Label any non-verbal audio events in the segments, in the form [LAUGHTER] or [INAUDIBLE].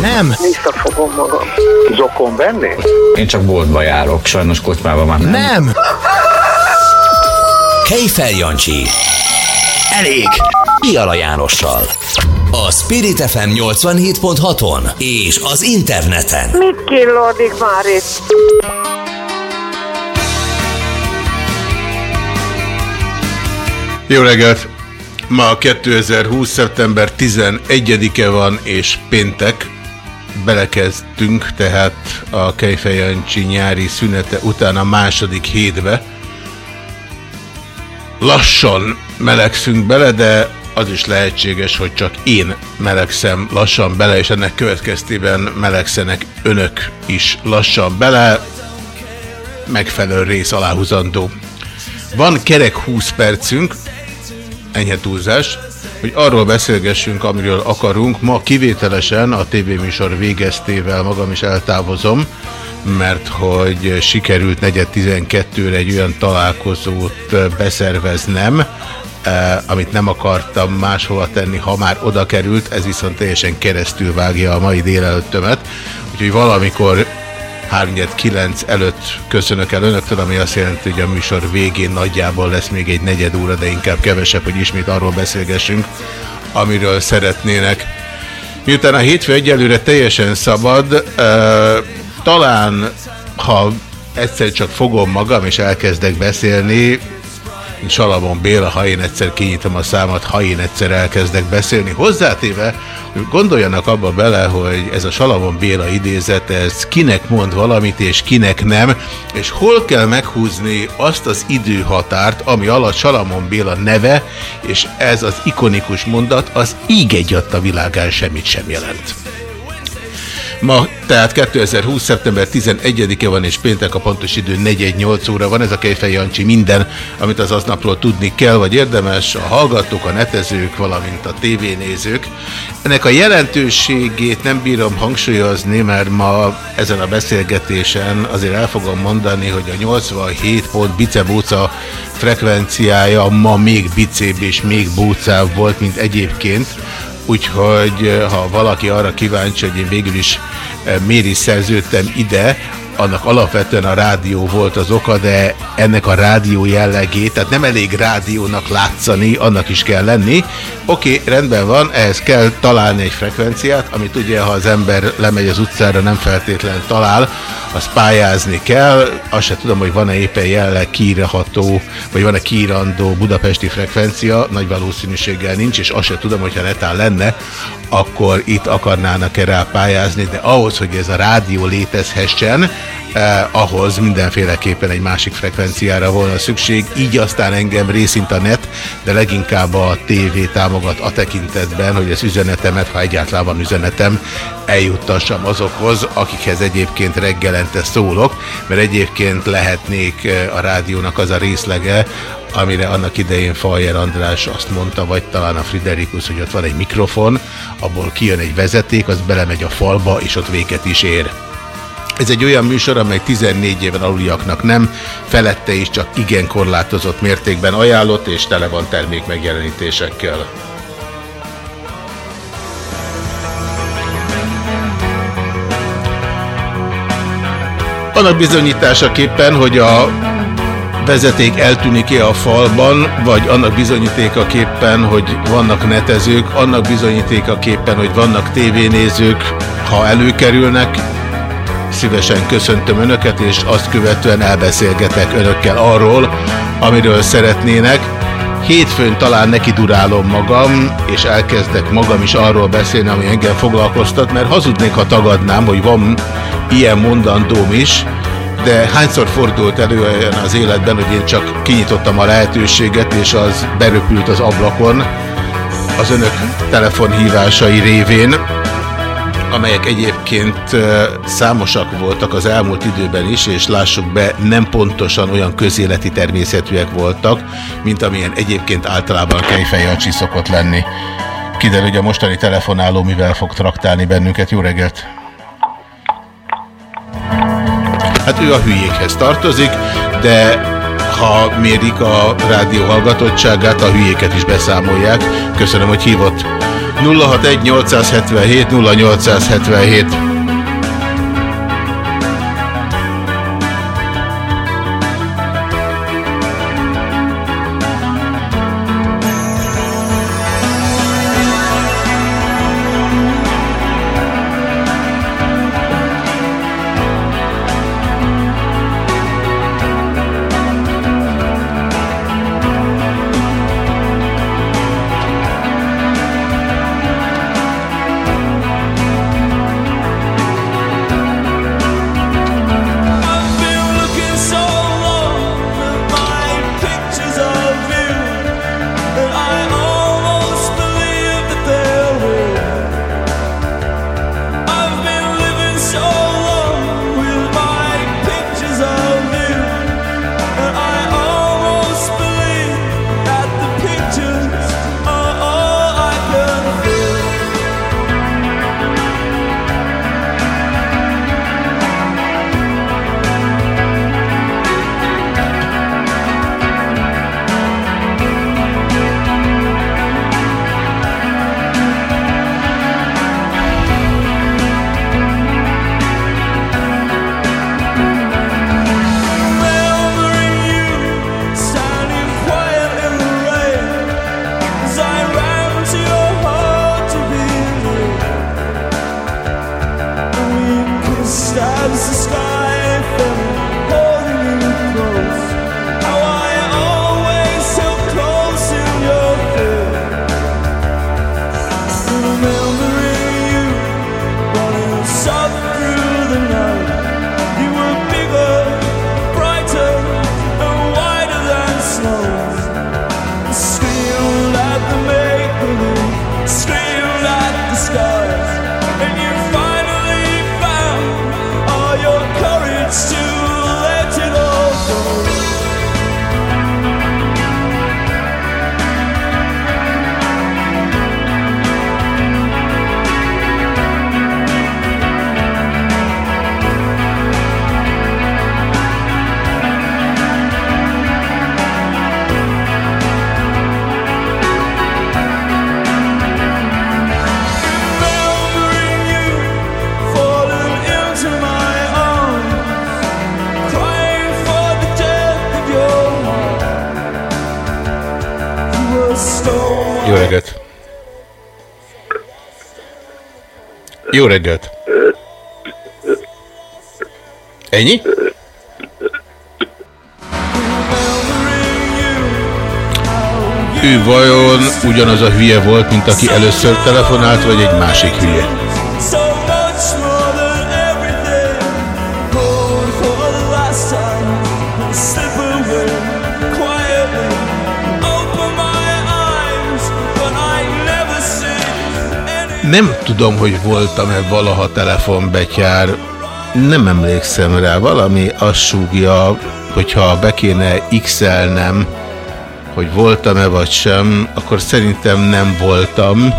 Nem. Visszafogom magam. Zokon venni? Én csak boltba járok, sajnos kocsmában már nem. Nem. Kejfel Jancsi. Elég. Piala Jánossal. A Spirit FM 87.6-on és az interneten. Mit killódik már itt? Jó reggelt! Ma 2020. szeptember 11-e van és péntek. Belekezdtünk tehát a Kejfejancsi nyári szünete után a második hétbe. Lassan melegszünk bele, de az is lehetséges, hogy csak én melegszem lassan bele, és ennek következtében melegszenek önök is lassan bele. Megfelelő rész aláhúzandó. Van kerek 20 percünk, enyhe túlzás, hogy arról beszélgessünk, amiről akarunk. Ma kivételesen a tévéműsor végeztével magam is eltávozom, mert hogy sikerült negyed 12-re egy olyan találkozót beszerveznem, amit nem akartam máshova tenni, ha már oda került, ez viszont teljesen keresztül vágja a mai délelőttömet, úgyhogy valamikor 3-9 előtt köszönök el önöktől, ami azt jelenti, hogy a műsor végén nagyjából lesz még egy negyed óra, de inkább kevesebb, hogy ismét arról beszélgessünk, amiről szeretnének. Miután a hétfő egyelőre teljesen szabad, talán ha egyszer csak fogom magam és elkezdek beszélni, mint Salamon Béla, ha én egyszer kinyitom a számat, ha én egyszer elkezdek beszélni. Hozzátéve, gondoljanak abba bele, hogy ez a Salamon Béla idézet, ez kinek mond valamit, és kinek nem, és hol kell meghúzni azt az időhatárt, ami alatt Salamon Béla neve, és ez az ikonikus mondat, az íg egyadt a világán semmit sem jelent. Ma, tehát 2020. szeptember 11-e van, és péntek a pontos idő 418 óra van. Ez a Kejfej Jancsi minden, amit az aznapról tudni kell, vagy érdemes, a hallgatók, a netezők, valamint a tévénézők. Ennek a jelentőségét nem bírom hangsúlyozni, mert ma ezen a beszélgetésen azért el fogom mondani, hogy a 87 pont bicebóca frekvenciája ma még bicébb és még bócább volt, mint egyébként úgyhogy ha valaki arra kíváncsi, hogy én végül is miért is szerződtem ide, annak alapvetően a rádió volt az oka, de ennek a rádió jellegét, tehát nem elég rádiónak látszani, annak is kell lenni. Oké, rendben van, ehhez kell találni egy frekvenciát, amit ugye, ha az ember lemegy az utcára, nem feltétlenül talál, az pályázni kell. Azt se tudom, hogy van-e éppen jelleg kiírható, vagy van-e kiírandó budapesti frekvencia, nagy valószínűséggel nincs, és azt se tudom, hogyha netán lenne, akkor itt akarnának-e rá pályázni, de ahhoz, hogy ez a rádió létezhessen, eh, ahhoz mindenféleképpen egy másik frekvenciára volna szükség, így aztán engem részint a net, de leginkább a TV támogat a tekintetben, hogy az üzenetemet, ha egyáltalán van üzenetem, eljuttassam azokhoz, akikhez egyébként reggelente szólok, mert egyébként lehetnék eh, a rádiónak az a részlege, amire annak idején Fajer András azt mondta, vagy talán a Friderikus, hogy ott van egy mikrofon, abból kijön egy vezeték, az belemegy a falba, és ott véget is ér. Ez egy olyan műsor, amely 14 éven aluliaknak nem, felette is csak igen korlátozott mértékben ajánlott, és tele van termék megjelenítésekkel. Annak bizonyításaképpen, hogy a vezeték eltűnik-e a falban, vagy annak bizonyítékaképpen, hogy vannak netezők, annak bizonyítékaképpen, hogy vannak tévénézők, ha előkerülnek, szívesen köszöntöm Önöket, és azt követően elbeszélgetek Önökkel arról, amiről szeretnének. Hétfőn talán neki durálom magam, és elkezdek magam is arról beszélni, ami engem foglalkoztat, mert hazudnék, ha tagadnám, hogy van ilyen mondandóm is, de hányszor fordult elő olyan az életben, hogy én csak kinyitottam a lehetőséget, és az beröpült az ablakon az önök telefonhívásai révén, amelyek egyébként számosak voltak az elmúlt időben is, és lássuk be, nem pontosan olyan közéleti természetűek voltak, mint amilyen egyébként általában Kejfej Jancsi szokott lenni. Kiderül, hogy a mostani telefonáló mivel fog traktálni bennünket. Jó reggelt! Hát ő a hülyékhez tartozik, de ha mérik a rádió hallgatottságát, a hülyéket is beszámolják. Köszönöm, hogy hívott. 061 877 0877 reggelt! Ennyi? Ő vajon ugyanaz a hülye volt, mint aki először telefonált, vagy egy másik hülye? Nem tudom, hogy voltam-e valaha telefonbetyár, nem emlékszem rá. Valami azt súgja, hogyha be kéne x-elnem, hogy voltam-e vagy sem, akkor szerintem nem voltam.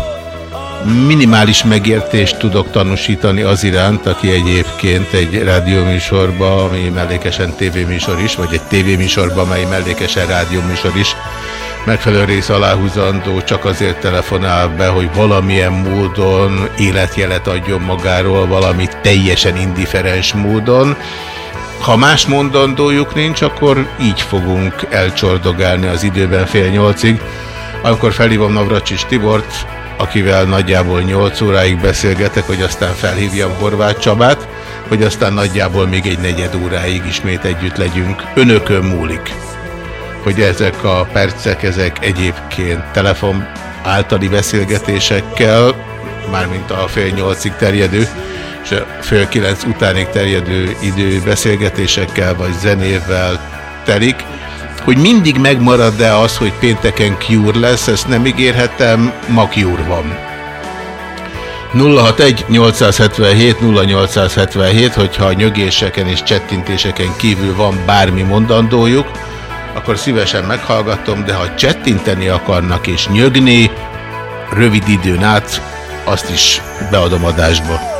Minimális megértést tudok tanúsítani az iránt, aki egyébként egy rádióműsorba, ami mellékesen tévéműsor is, vagy egy tévéműsorba, amely mellékesen rádióműsor is, megfelelő rész aláhúzandó, csak azért telefonál be, hogy valamilyen módon életjelet adjon magáról, valami teljesen indiferens módon. Ha más mondandójuk nincs, akkor így fogunk elcsordogálni az időben fél nyolcig. Amikor felhívom Navracsis Tibort, akivel nagyjából 8 óráig beszélgetek, hogy aztán felhívjam Horváth Csabát, hogy aztán nagyjából még egy negyed óráig ismét együtt legyünk. Önökön múlik hogy ezek a percek, ezek egyébként telefon általi beszélgetésekkel, mármint a fél nyolcig terjedő, és a fél kilenc utánig terjedő idő beszélgetésekkel vagy zenével telik, hogy mindig megmarad-e az, hogy pénteken Cure lesz, ezt nem ígérhetem, ma Cure van. 061 877 0877, hogyha a nyögéseken és csettintéseken kívül van bármi mondandójuk, akkor szívesen meghallgatom, de ha csettinteni akarnak és nyögni, rövid időn át, azt is beadom adásba.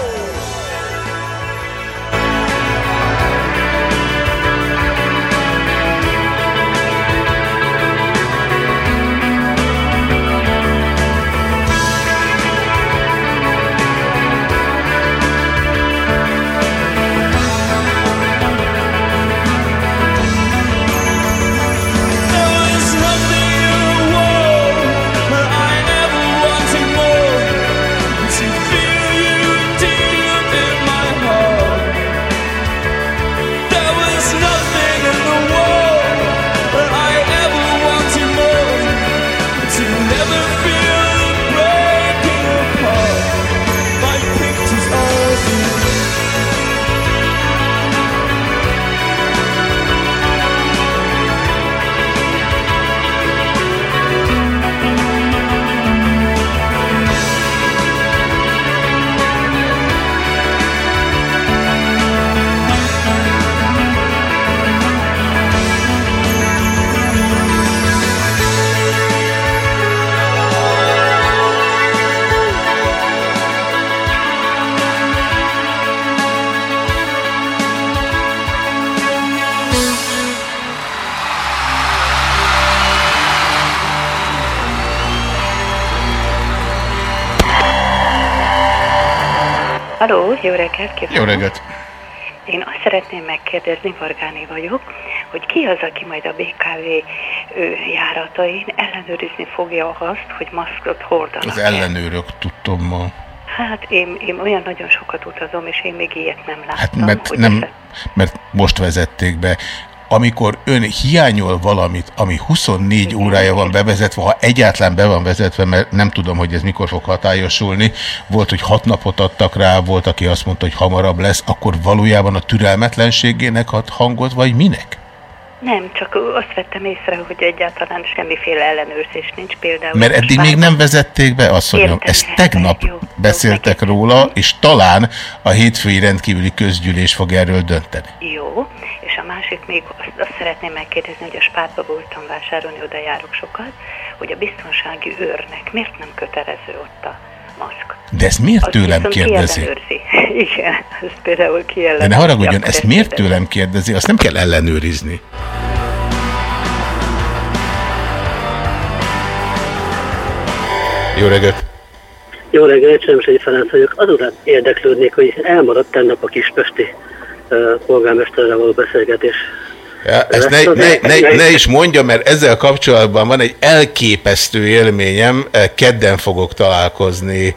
Kívánok! Jó reggelt! Én azt szeretném megkérdezni, Vargáné vagyok, hogy ki az, aki majd a BKV járatain ellenőrizni fogja azt, hogy maszkot hordanak. Az ellenőrök tudtommal. Hát én, én olyan nagyon sokat utazom, és én még ilyet nem láttam. Hát mert, nem, mert most vezették be. Amikor ön hiányol valamit, ami 24 órája van bevezetve, ha egyáltalán be van vezetve, mert nem tudom, hogy ez mikor fog hatályosulni, volt, hogy hat napot adtak rá, volt, aki azt mondta, hogy hamarabb lesz, akkor valójában a türelmetlenségének ad hangot, vagy minek? Nem, csak azt vettem észre, hogy egyáltalán semmiféle ellenőrzés nincs például. Mert eddig még nem vezették be, asszonyom. Értem, Ezt tegnap jó, jó, beszéltek róla, és talán a hétfői rendkívüli közgyűlés fog erről dönteni. Jó, másik még azt, azt szeretném megkérdezni, hogy a spárba voltam vásárolni, oda járok sokat, hogy a biztonsági őrnek miért nem kötelező ott a maszk? De ezt miért Azt tőlem kérdezi? [LAUGHS] Igen, ezt például De kiellenőrzi. ne haragudjon, ezt miért tőlem kérdezi? Azt nem kell ellenőrizni. Jó reggelt! Jó reggelt, Csemsei Ferenc vagyok. Azóta érdeklődnék, hogy elmaradt tegnap a kispesti polgármesterrel való beszélgetés. Ja, ezt ne, ne, ne, ne is mondja, mert ezzel kapcsolatban van egy elképesztő élményem. Kedden fogok találkozni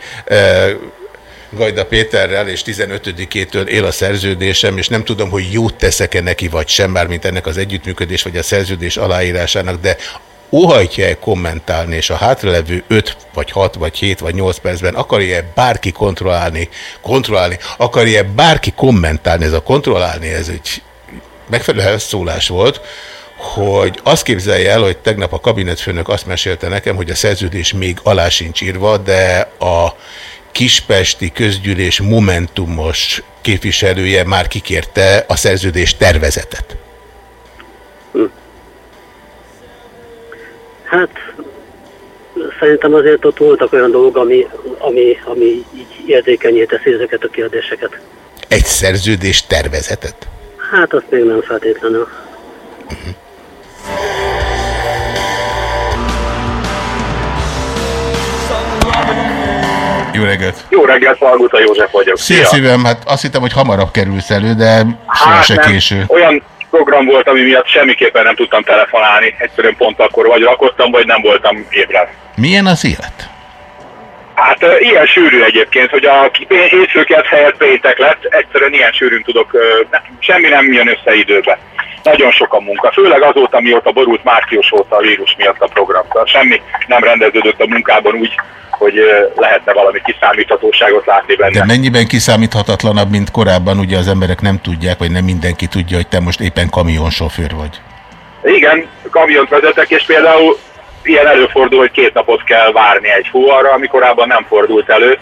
Gajda Péterrel, és 15-től él a szerződésem, és nem tudom, hogy jót teszek-e neki, vagy sem, mármint ennek az együttműködés, vagy a szerződés aláírásának, de óhajtja-e kommentálni, és a hátralevő 5 vagy 6 vagy 7 vagy 8 percben akarja-e bárki kontrollálni, kontrollálni, akarja-e bárki kommentálni, ez a kontrollálni, ez egy megfelelő szólás volt, hogy azt képzelje el, hogy tegnap a kabinetfőnök azt mesélte nekem, hogy a szerződés még alá sincs írva, de a kispesti közgyűlés momentumos képviselője már kikérte a szerződés tervezetet. Hát szerintem azért ott voltak olyan dolgok, ami, ami, ami így érzékenyé teszi ezeket a kérdéseket. Egy szerződés tervezetet? Hát azt még nem feltétlenül. Jó reggelt! Jó reggelt, Valguta József vagyok. Szia szívem, hát azt hittem, hogy hamarabb kerülsz elő, de Hát se nem. késő. Olyan program volt, ami miatt semmiképpen nem tudtam telefonálni. Egyszerűen pont akkor vagy rakodtam, vagy nem voltam ébren. Milyen az élet? Hát ilyen sűrű egyébként, hogy a hétfőkert helyett péntek lett, egyszerűen ilyen sűrűn tudok, semmi nem jön össze időbe. Nagyon sok a munka, főleg azóta, mióta borult március óta a vírus miatt a program. Tehát semmi nem rendeződött a munkában úgy, hogy lehetne valami kiszámíthatóságot látni benne. De mennyiben kiszámíthatatlanabb, mint korábban, ugye az emberek nem tudják, vagy nem mindenki tudja, hogy te most éppen kamionsofőr vagy. Igen, kamiont vezetek, és például ilyen előfordul, hogy két napot kell várni egy fuvarra, ami korábban nem fordult elő.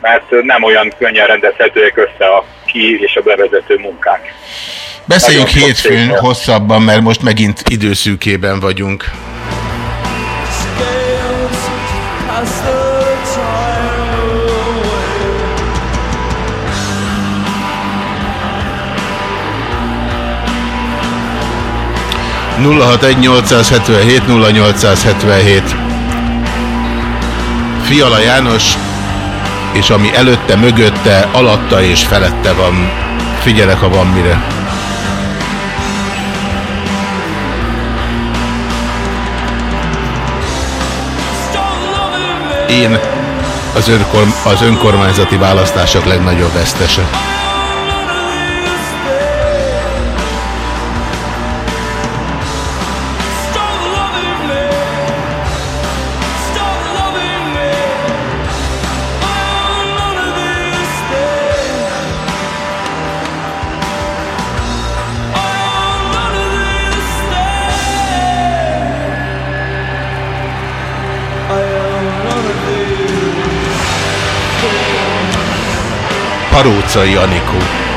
mert nem olyan könnyen rendezhetőek össze a ki és a bevezető munkák. Beszéljünk Nagyon hétfőn hosszabban, mert most megint időszűkében vagyunk. 061 0877 Fiala János, és ami előtte, mögötte, alatta és felette van. Figyelek, ha van mire. Én az, önkorm az önkormányzati választások legnagyobb vesztese. Parócai Anikó.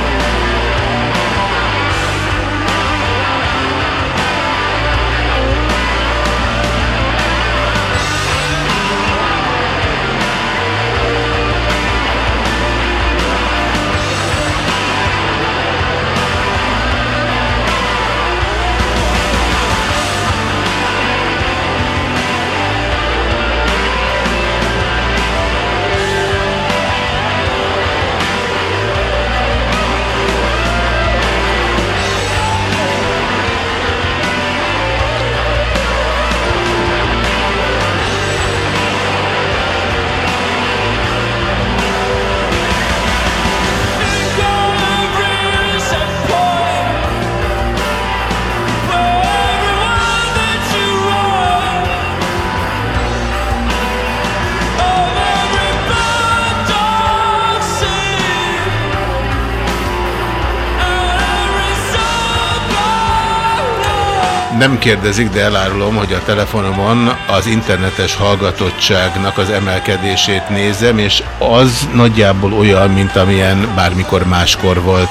Nem kérdezik, de elárulom, hogy a telefonomon az internetes hallgatottságnak az emelkedését nézem, és az nagyjából olyan, mint amilyen bármikor máskor volt.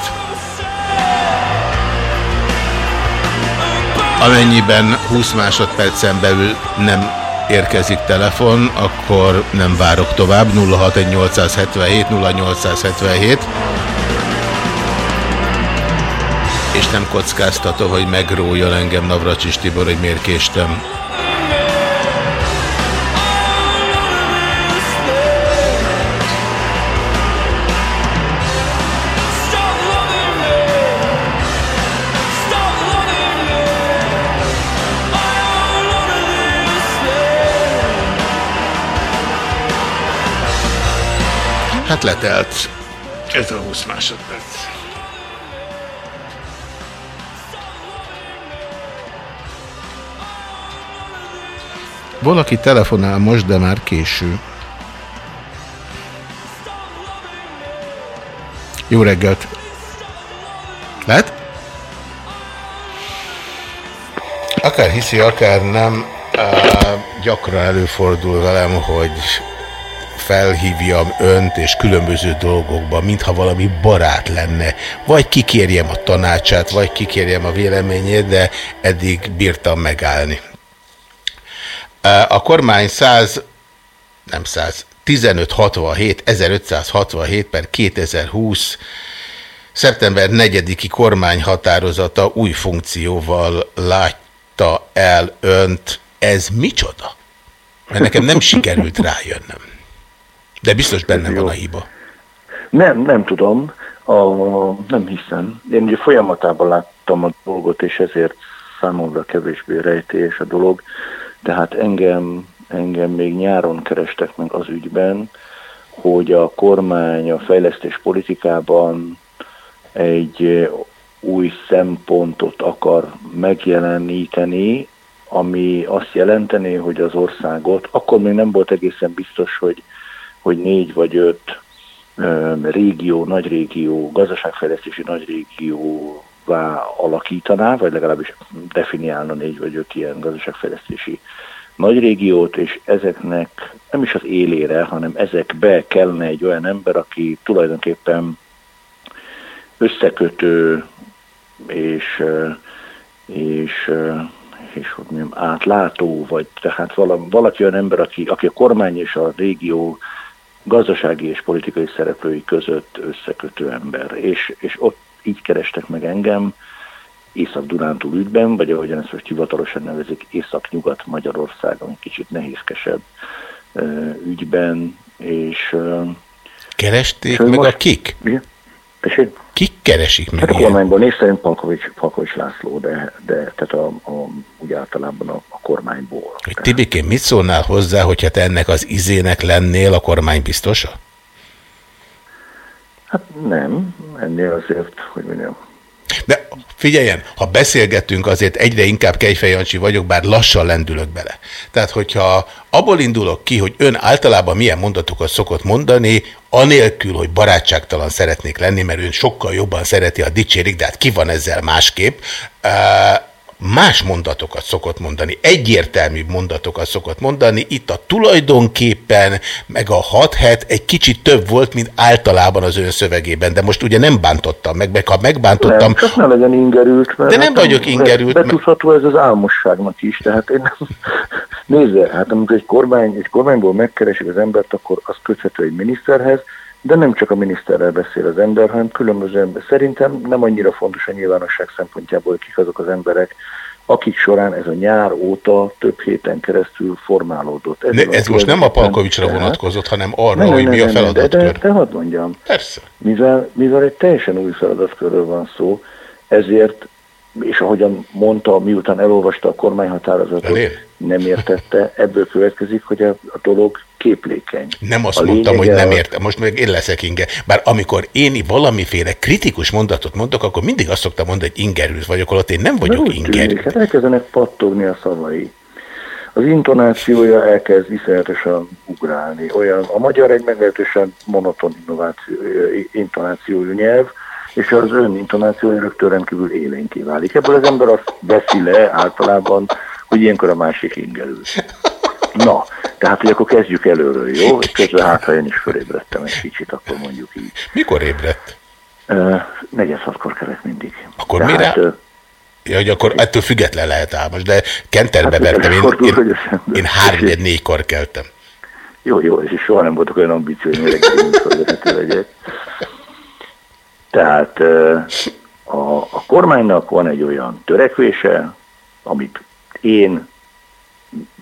Amennyiben 20 másodpercen belül nem érkezik telefon, akkor nem várok tovább. 061877 0877 és nem kockáztatom, hogy megrójon engem Navracsis Tibor, hogy miért késtem. Hát letelt ez a 20 másodperc. Valaki telefonál most, de már késő. Jó reggelt! Lehet? Akár hiszi, akár nem, gyakran előfordul velem, hogy felhívjam önt és különböző dolgokban, mintha valami barát lenne. Vagy kikérjem a tanácsát, vagy kikérjem a véleményét, de eddig bírtam megállni. A kormány 100, nem 100, 1567, 1567 per 2020 szeptember 4-i kormányhatározata új funkcióval látta el önt. Ez micsoda? Mert nekem nem sikerült rájönnöm. De biztos benne van a hiba. Nem, nem tudom. A, nem hiszem. Én ugye folyamatában láttam a dolgot, és ezért számomra kevésbé rejtélyes a dolog. Tehát engem, engem még nyáron kerestek meg az ügyben, hogy a kormány a fejlesztés politikában egy új szempontot akar megjeleníteni, ami azt jelenteni, hogy az országot, akkor még nem volt egészen biztos, hogy, hogy négy vagy öt régió, nagy régió, gazdaságfejlesztési nagy régióvá alakítaná, vagy legalábbis definiálna négy vagy öt ilyen gazdaságfejlesztési nagy régiót, és ezeknek nem is az élére, hanem ezekbe kellene egy olyan ember, aki tulajdonképpen összekötő és, és, és hogy mondjam, átlátó, vagy tehát vala, valaki olyan ember, aki, aki a kormány és a régió gazdasági és politikai szereplői között összekötő ember. És, és ott így kerestek meg engem, Észak-Dunántúl ügyben, vagy ahogyan ezt most hivatalosan nevezik, Észak-Nyugat Magyarország, ami kicsit nehézkesebb ügyben, és... Keresték és meg most- a kik? Igen? Tessék? Kik keresik meg Hát a ilyen? kormányból név szerint Palkovics, Palkovics László, de, de tehát a, a, úgy általában a, a kormányból. Hogy Tibikén mit szólnál hozzá, hogyha te ennek az izének lennél a kormány biztosa? Hát nem, ennél azért, hogy mondjam, De figyeljen, ha beszélgetünk, azért egyre inkább Kejfej Jancsi vagyok, bár lassan lendülök bele. Tehát, hogyha abból indulok ki, hogy ön általában milyen mondatokat szokott mondani, anélkül, hogy barátságtalan szeretnék lenni, mert ön sokkal jobban szereti, a dicsérik, de hát ki van ezzel másképp, más mondatokat szokott mondani, egyértelmű mondatokat szokott mondani. Itt a tulajdonképpen, meg a hat het egy kicsit több volt, mint általában az ön szövegében, de most ugye nem bántottam meg, meg ha megbántottam, Nem, csak ne legyen ingerült. Mert De nem vagyok ingerült, Betudható ez az álmosságnak is, tehát én nem... [LAUGHS] Nézze, hát amikor egy, kormány, egy kormányból megkeresik az embert, akkor az köthető egy miniszterhez, de nem csak a miniszterrel beszél az ember, hanem különböző ember. Szerintem nem annyira fontos a nyilvánosság szempontjából, hogy kik azok az emberek, akik során ez a nyár óta több héten keresztül formálódott. de van ez most nem a Palkovicsra Tehát- vonatkozott, hanem arra, Nem, hogy nem, mi a nem, de, feladatkör. de, de hadd mondjam, Persze. mivel, mivel egy teljesen új feladatkörről van szó, ezért, és ahogyan mondta, miután elolvasta a kormányhatározatot, nem értette, ebből következik, hogy a, a dolog képlékeny. Nem azt A mondtam, hogy nem értem. Most meg én leszek inge. Bár amikor én valamiféle kritikus mondatot mondok, akkor mindig azt szoktam mondani, hogy ingerült vagyok, holott én nem vagyok ingerült. hát elkezdenek pattogni a szavai. Az intonációja elkezd iszonyatosan ugrálni. Olyan, a magyar egy meglehetősen monoton innováció, intonációjú nyelv, és az ön intonációja rögtön rendkívül élénké válik. Ebből az ember azt veszi le általában, hogy ilyenkor a másik ingerül. [LAUGHS] Na, tehát, hogy akkor kezdjük előről, jó? És közben hát, ha én is fölébredtem egy kicsit, akkor mondjuk így. Mikor ébredt? Negyed hatkor kelek mindig. Akkor mire? ö, Ja, hogy akkor ettől független lehet álmos, de kenterbe Hát, vertem. Én, hogy én, ember- én háromnyed négykor keltem. Jó, jó, és soha nem voltak olyan ambíciói, hogy reggeli műsorvezető legyek. Tehát a, a kormánynak van egy olyan törekvése, amit én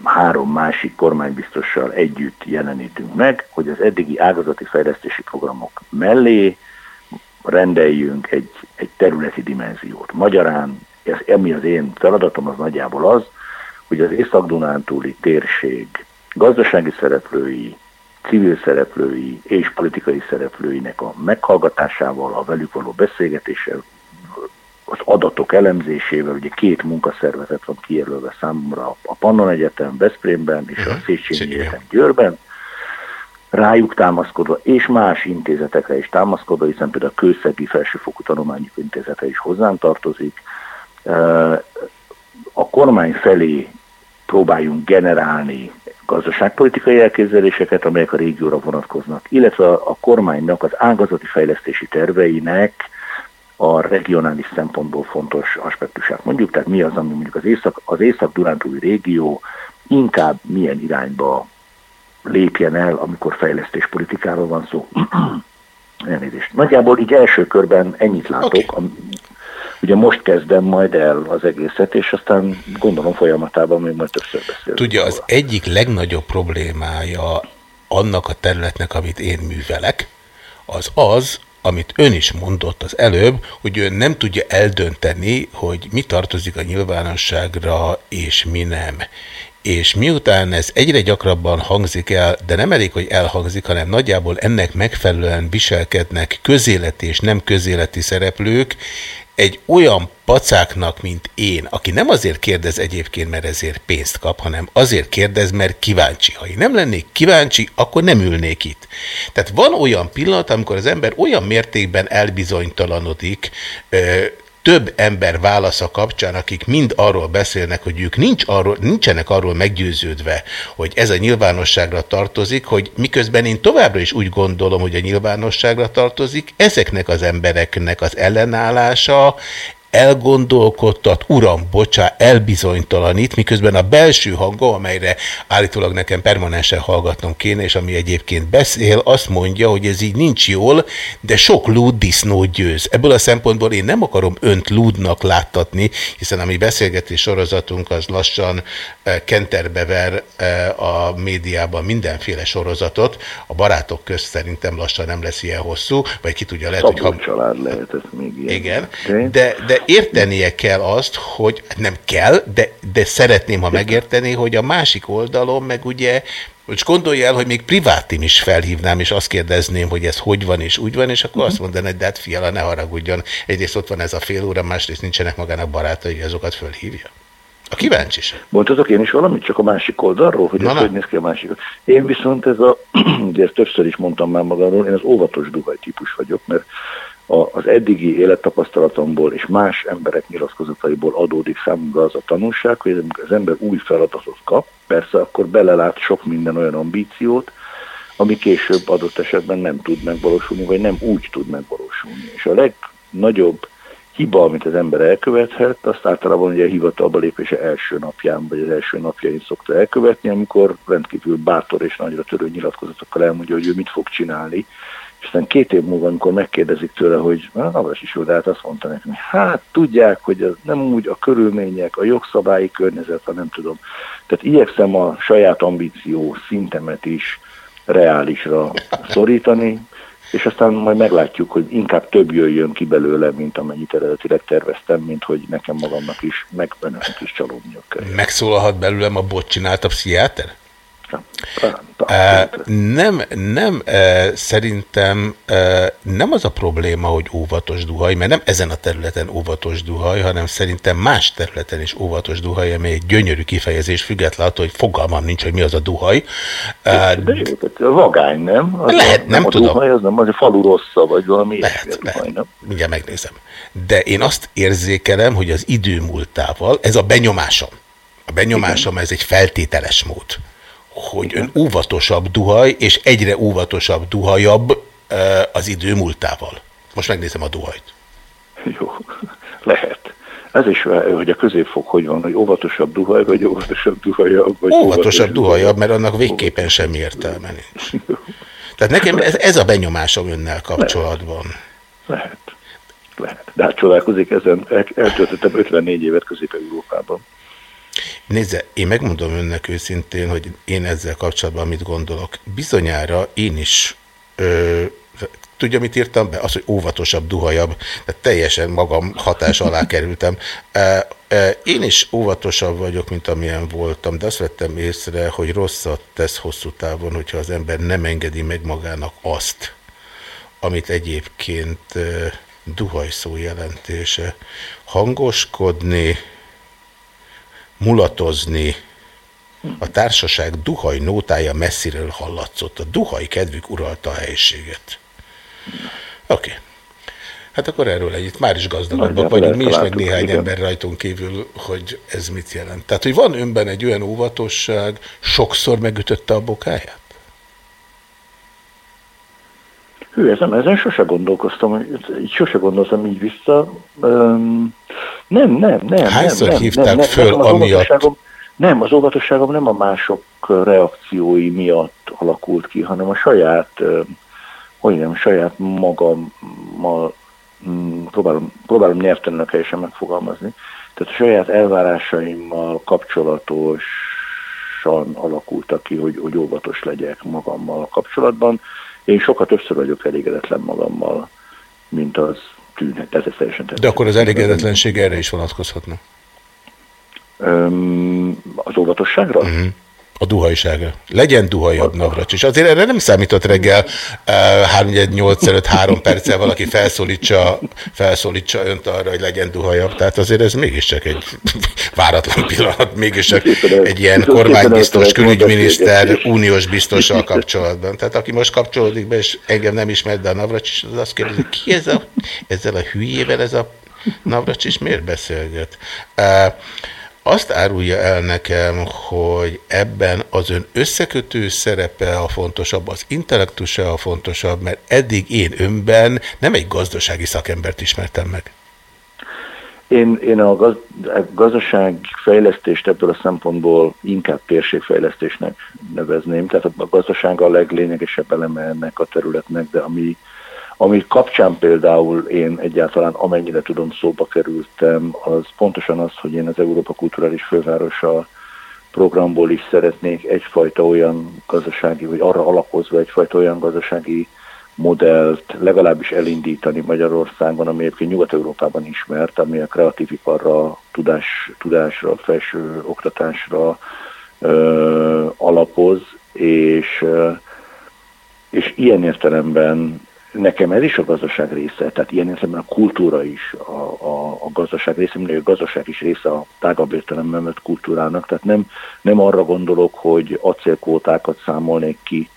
három másik kormánybiztossal együtt jelenítünk meg, hogy az eddigi ágazati fejlesztési programok mellé rendeljünk egy, egy területi dimenziót. Magyarán, ez, ami az én feladatom, az nagyjából az, hogy az Észak-Dunántúli térség gazdasági szereplői, civil szereplői és politikai szereplőinek a meghallgatásával, a velük való beszélgetéssel, az adatok elemzésével, ugye két munkaszervezet van kijelölve számomra a Pannon Egyetem Veszprémben és a Széchenyi Egyetem Győrben, rájuk támaszkodva, és más intézetekre is támaszkodva, hiszen például a Kőszegi Felsőfokú Tanulmányok Intézete is hozzám tartozik. A kormány felé próbáljunk generálni gazdaságpolitikai elképzeléseket, amelyek a régióra vonatkoznak, illetve a kormánynak az ágazati fejlesztési terveinek a regionális szempontból fontos aspektusát mondjuk, tehát mi az, ami mondjuk az, észak, az észak-dunántúli régió inkább milyen irányba lépjen el, amikor fejlesztéspolitikáról van szó. [CLEARS THROAT] Elnézést. Nagyjából így első körben ennyit látok. Okay. Ugye most kezdem majd el az egészet, és aztán gondolom folyamatában még majd többször beszélünk. Tudja, az egyik legnagyobb problémája annak a területnek, amit én művelek, az az, amit ön is mondott az előbb, hogy ön nem tudja eldönteni, hogy mi tartozik a nyilvánosságra, és mi nem. És miután ez egyre gyakrabban hangzik el, de nem elég, hogy elhangzik, hanem nagyjából ennek megfelelően viselkednek közéleti és nem közéleti szereplők, egy olyan pacáknak, mint én, aki nem azért kérdez egyébként, mert ezért pénzt kap, hanem azért kérdez, mert kíváncsi. Ha én nem lennék kíváncsi, akkor nem ülnék itt. Tehát van olyan pillanat, amikor az ember olyan mértékben elbizonytalanodik, több ember válasza kapcsán, akik mind arról beszélnek, hogy ők nincs arról, nincsenek arról meggyőződve, hogy ez a nyilvánosságra tartozik, hogy miközben én továbbra is úgy gondolom, hogy a nyilvánosságra tartozik, ezeknek az embereknek az ellenállása elgondolkodtat, uram, bocsá, elbizonytalanít, miközben a belső hangom, amelyre állítólag nekem permanensen hallgatnom kéne, és ami egyébként beszél, azt mondja, hogy ez így nincs jól, de sok lúd disznó győz. Ebből a szempontból én nem akarom önt lúdnak láttatni, hiszen a mi beszélgetés sorozatunk az lassan eh, kenterbe ver eh, a médiában mindenféle sorozatot. A barátok közt szerintem lassan nem lesz ilyen hosszú, vagy ki tudja, lehet, hogy... Szabó család lehet ez még ilyen. Igen, de, de értenie kell azt, hogy nem kell, de, de szeretném, ha megérteni, hogy a másik oldalon meg ugye, most gondolja el, hogy még privátim is felhívnám, és azt kérdezném, hogy ez hogy van és úgy van, és akkor azt mondaná, hogy de hát fiala, ne haragudjon. Egyrészt ott van ez a fél óra, másrészt nincsenek magának barátai, hogy azokat fölhívja. A kíváncsi sem. Mondhatok én is valamit, csak a másik oldalról, hogy Na, ez na. hogy néz ki a másik. Én viszont ez a, [CLEARS THROAT] de ezt többször is mondtam már magamról, én az óvatos duhaj típus vagyok, mert az eddigi élettapasztalatomból és más emberek nyilatkozataiból adódik számomra az a tanulság, hogy amikor az ember új feladatot kap, persze akkor belelát sok minden olyan ambíciót, ami később adott esetben nem tud megvalósulni, vagy nem úgy tud megvalósulni. És a legnagyobb hiba, amit az ember elkövethet, azt általában ugye a hivatalba lépése első napján, vagy az első napjain szokta elkövetni, amikor rendkívül bátor és nagyra törő nyilatkozatokkal elmondja, hogy ő mit fog csinálni, és aztán két év múlva, amikor megkérdezik tőle, hogy "Na, Navras is jó, de hát azt mondta hogy hát tudják, hogy ez nem úgy a körülmények, a jogszabályi környezet, ha nem tudom. Tehát igyekszem a saját ambíció szintemet is reálisra szorítani, és aztán majd meglátjuk, hogy inkább több jöjjön ki belőle, mint amennyit eredetileg terveztem, mint hogy nekem magamnak is, meg is csalódniuk kell. Megszólalhat belőlem a bot csinálta pszichiáter? Nem, nem, szerintem nem az a probléma, hogy óvatos duhaj, mert nem ezen a területen óvatos duhaj, hanem szerintem más területen is óvatos duhaj, amely egy gyönyörű kifejezés, független attól, hogy fogalmam nincs, hogy mi az a duhaj. Uh, De jó, a vagány, nem? Az Lehet, a, nem a tudom. Duhaj, az nem, az a falu rossza, vagy valami lehet, lehet. mindjárt megnézem. De én azt érzékelem, hogy az idő múltával, ez a benyomásom, a benyomásom, ez egy feltételes mód, hogy ön óvatosabb duhaj, és egyre óvatosabb duhajabb az idő múltával. Most megnézem a duhajt. Jó, lehet. Ez is, hogy a középfok hogy van, hogy óvatosabb duhaj, vagy óvatosabb duhajabb, vagy Óvatosabb duhajabb, mert annak végképpen semmi értelme nincs. [LAUGHS] Tehát nekem ez, ez a benyomásom önnel kapcsolatban. Lehet. Lehet. De hát csodálkozik ezen, el, eltöltöttem 54 évet Közép-Európában. Nézze, én megmondom önnek őszintén, hogy én ezzel kapcsolatban mit gondolok. Bizonyára én is, ö, tudja, mit írtam be? Az, hogy óvatosabb, duhajabb, tehát teljesen magam hatás alá kerültem. Én is óvatosabb vagyok, mint amilyen voltam, de azt vettem észre, hogy rosszat tesz hosszú távon, hogyha az ember nem engedi meg magának azt, amit egyébként ö, duhaj szó jelentése. Hangoskodni, mulatozni, a társaság duhaj nótája messziről hallatszott. A duhaj kedvük uralta a helyiséget. Oké. Okay. Hát akkor erről együtt már is gazdagabbak vagyunk, mi is, meg néhány igen. ember rajtunk kívül, hogy ez mit jelent. Tehát, hogy van önben egy olyan óvatosság, sokszor megütötte a bokáját? Hű, ezen, ezen sose gondolkoztam, így sose gondoltam így vissza. Öm, nem, nem, nem. Hányszor nem, nem, hívták nem, nem, föl az amiatt? óvatosságom- Nem, az óvatosságom nem a mások reakciói miatt alakult ki, hanem a saját, hogy nem, saját magammal mm, próbálom, próbálom nyelvtelenek helyesen megfogalmazni. Tehát a saját elvárásaimmal kapcsolatosan alakultak ki, hogy, hogy óvatos legyek magammal kapcsolatban. Én sokat többször vagyok elégedetlen magammal, mint az tűnhet. Ez teljesen De akkor az elégedetlenség erre is vonatkozhatna. Öm, az óvatosságra? Uh-huh. A duhajságra. Legyen duhajabb Navracs. És azért erre nem számított reggel uh, 8 előtt 3 perccel valaki felszólítsa, felszólítsa önt arra, hogy legyen duhajabb. Tehát azért ez mégiscsak egy váratlan pillanat, mégiscsak egy ilyen kormánybiztos, külügyminiszter, uniós biztossal kapcsolatban. Tehát aki most kapcsolódik be, és engem nem ismer, de a Navracs, az azt kérdezi, ki ez a, ezzel a hülyével, ez a Navracsis miért beszélget? Uh, azt árulja el nekem, hogy ebben az ön összekötő szerepe a fontosabb, az intellektusa a fontosabb, mert eddig én önben nem egy gazdasági szakembert ismertem meg. Én, én a, gaz, a gazdaságfejlesztést ebből a szempontból inkább térségfejlesztésnek nevezném, tehát a gazdaság a leglényegesebb eleme ennek a területnek, de ami, ami kapcsán például én egyáltalán amennyire tudom szóba kerültem, az pontosan az, hogy én az Európa Kulturális Fővárosa programból is szeretnék egyfajta olyan gazdasági, vagy arra alapozva egyfajta olyan gazdasági modellt legalábbis elindítani Magyarországon, ami egyébként Nyugat-Európában ismert, ami a kreatív iparra, tudás, tudásra, felső oktatásra ö, alapoz, és, ö, és ilyen értelemben nekem ez is a gazdaság része, tehát ilyen értelemben a kultúra is a, a, a gazdaság része, mindig a gazdaság is része a tágabb értelemben vett kultúrának, tehát nem, nem arra gondolok, hogy acélkótákat számolnék ki,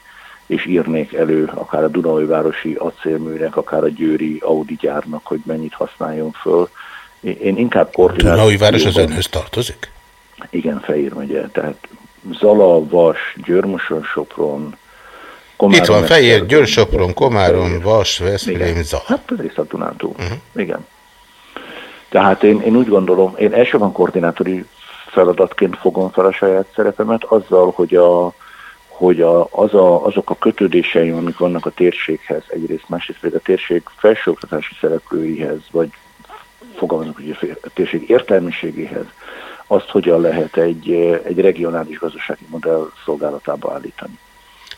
és írnék elő akár a Dunai Városi acélműnek, akár a Győri Audi gyárnak, hogy mennyit használjon föl. Én inkább koordinálom. Dunai Város az önhöz tartozik? Igen, Fehér megye. Tehát Zala, Vas, Györmoson, Sopron, Komárom, Itt van Fehér, Győr, Sopron, Komárom, Vas, Veszprém, Zala. Hát ez a Dunántúl. Uh-huh. Igen. Tehát én, én úgy gondolom, én elsőben koordinátori feladatként fogom fel a saját szerepemet, azzal, hogy a, hogy a, az a, azok a kötődéseim, amik vannak a térséghez, egyrészt, másrészt pedig a térség felsőoktatási szereplőihez, vagy fogalmazunk, hogy a térség értelmiségéhez, azt hogyan lehet egy, egy regionális gazdasági modell szolgálatába állítani.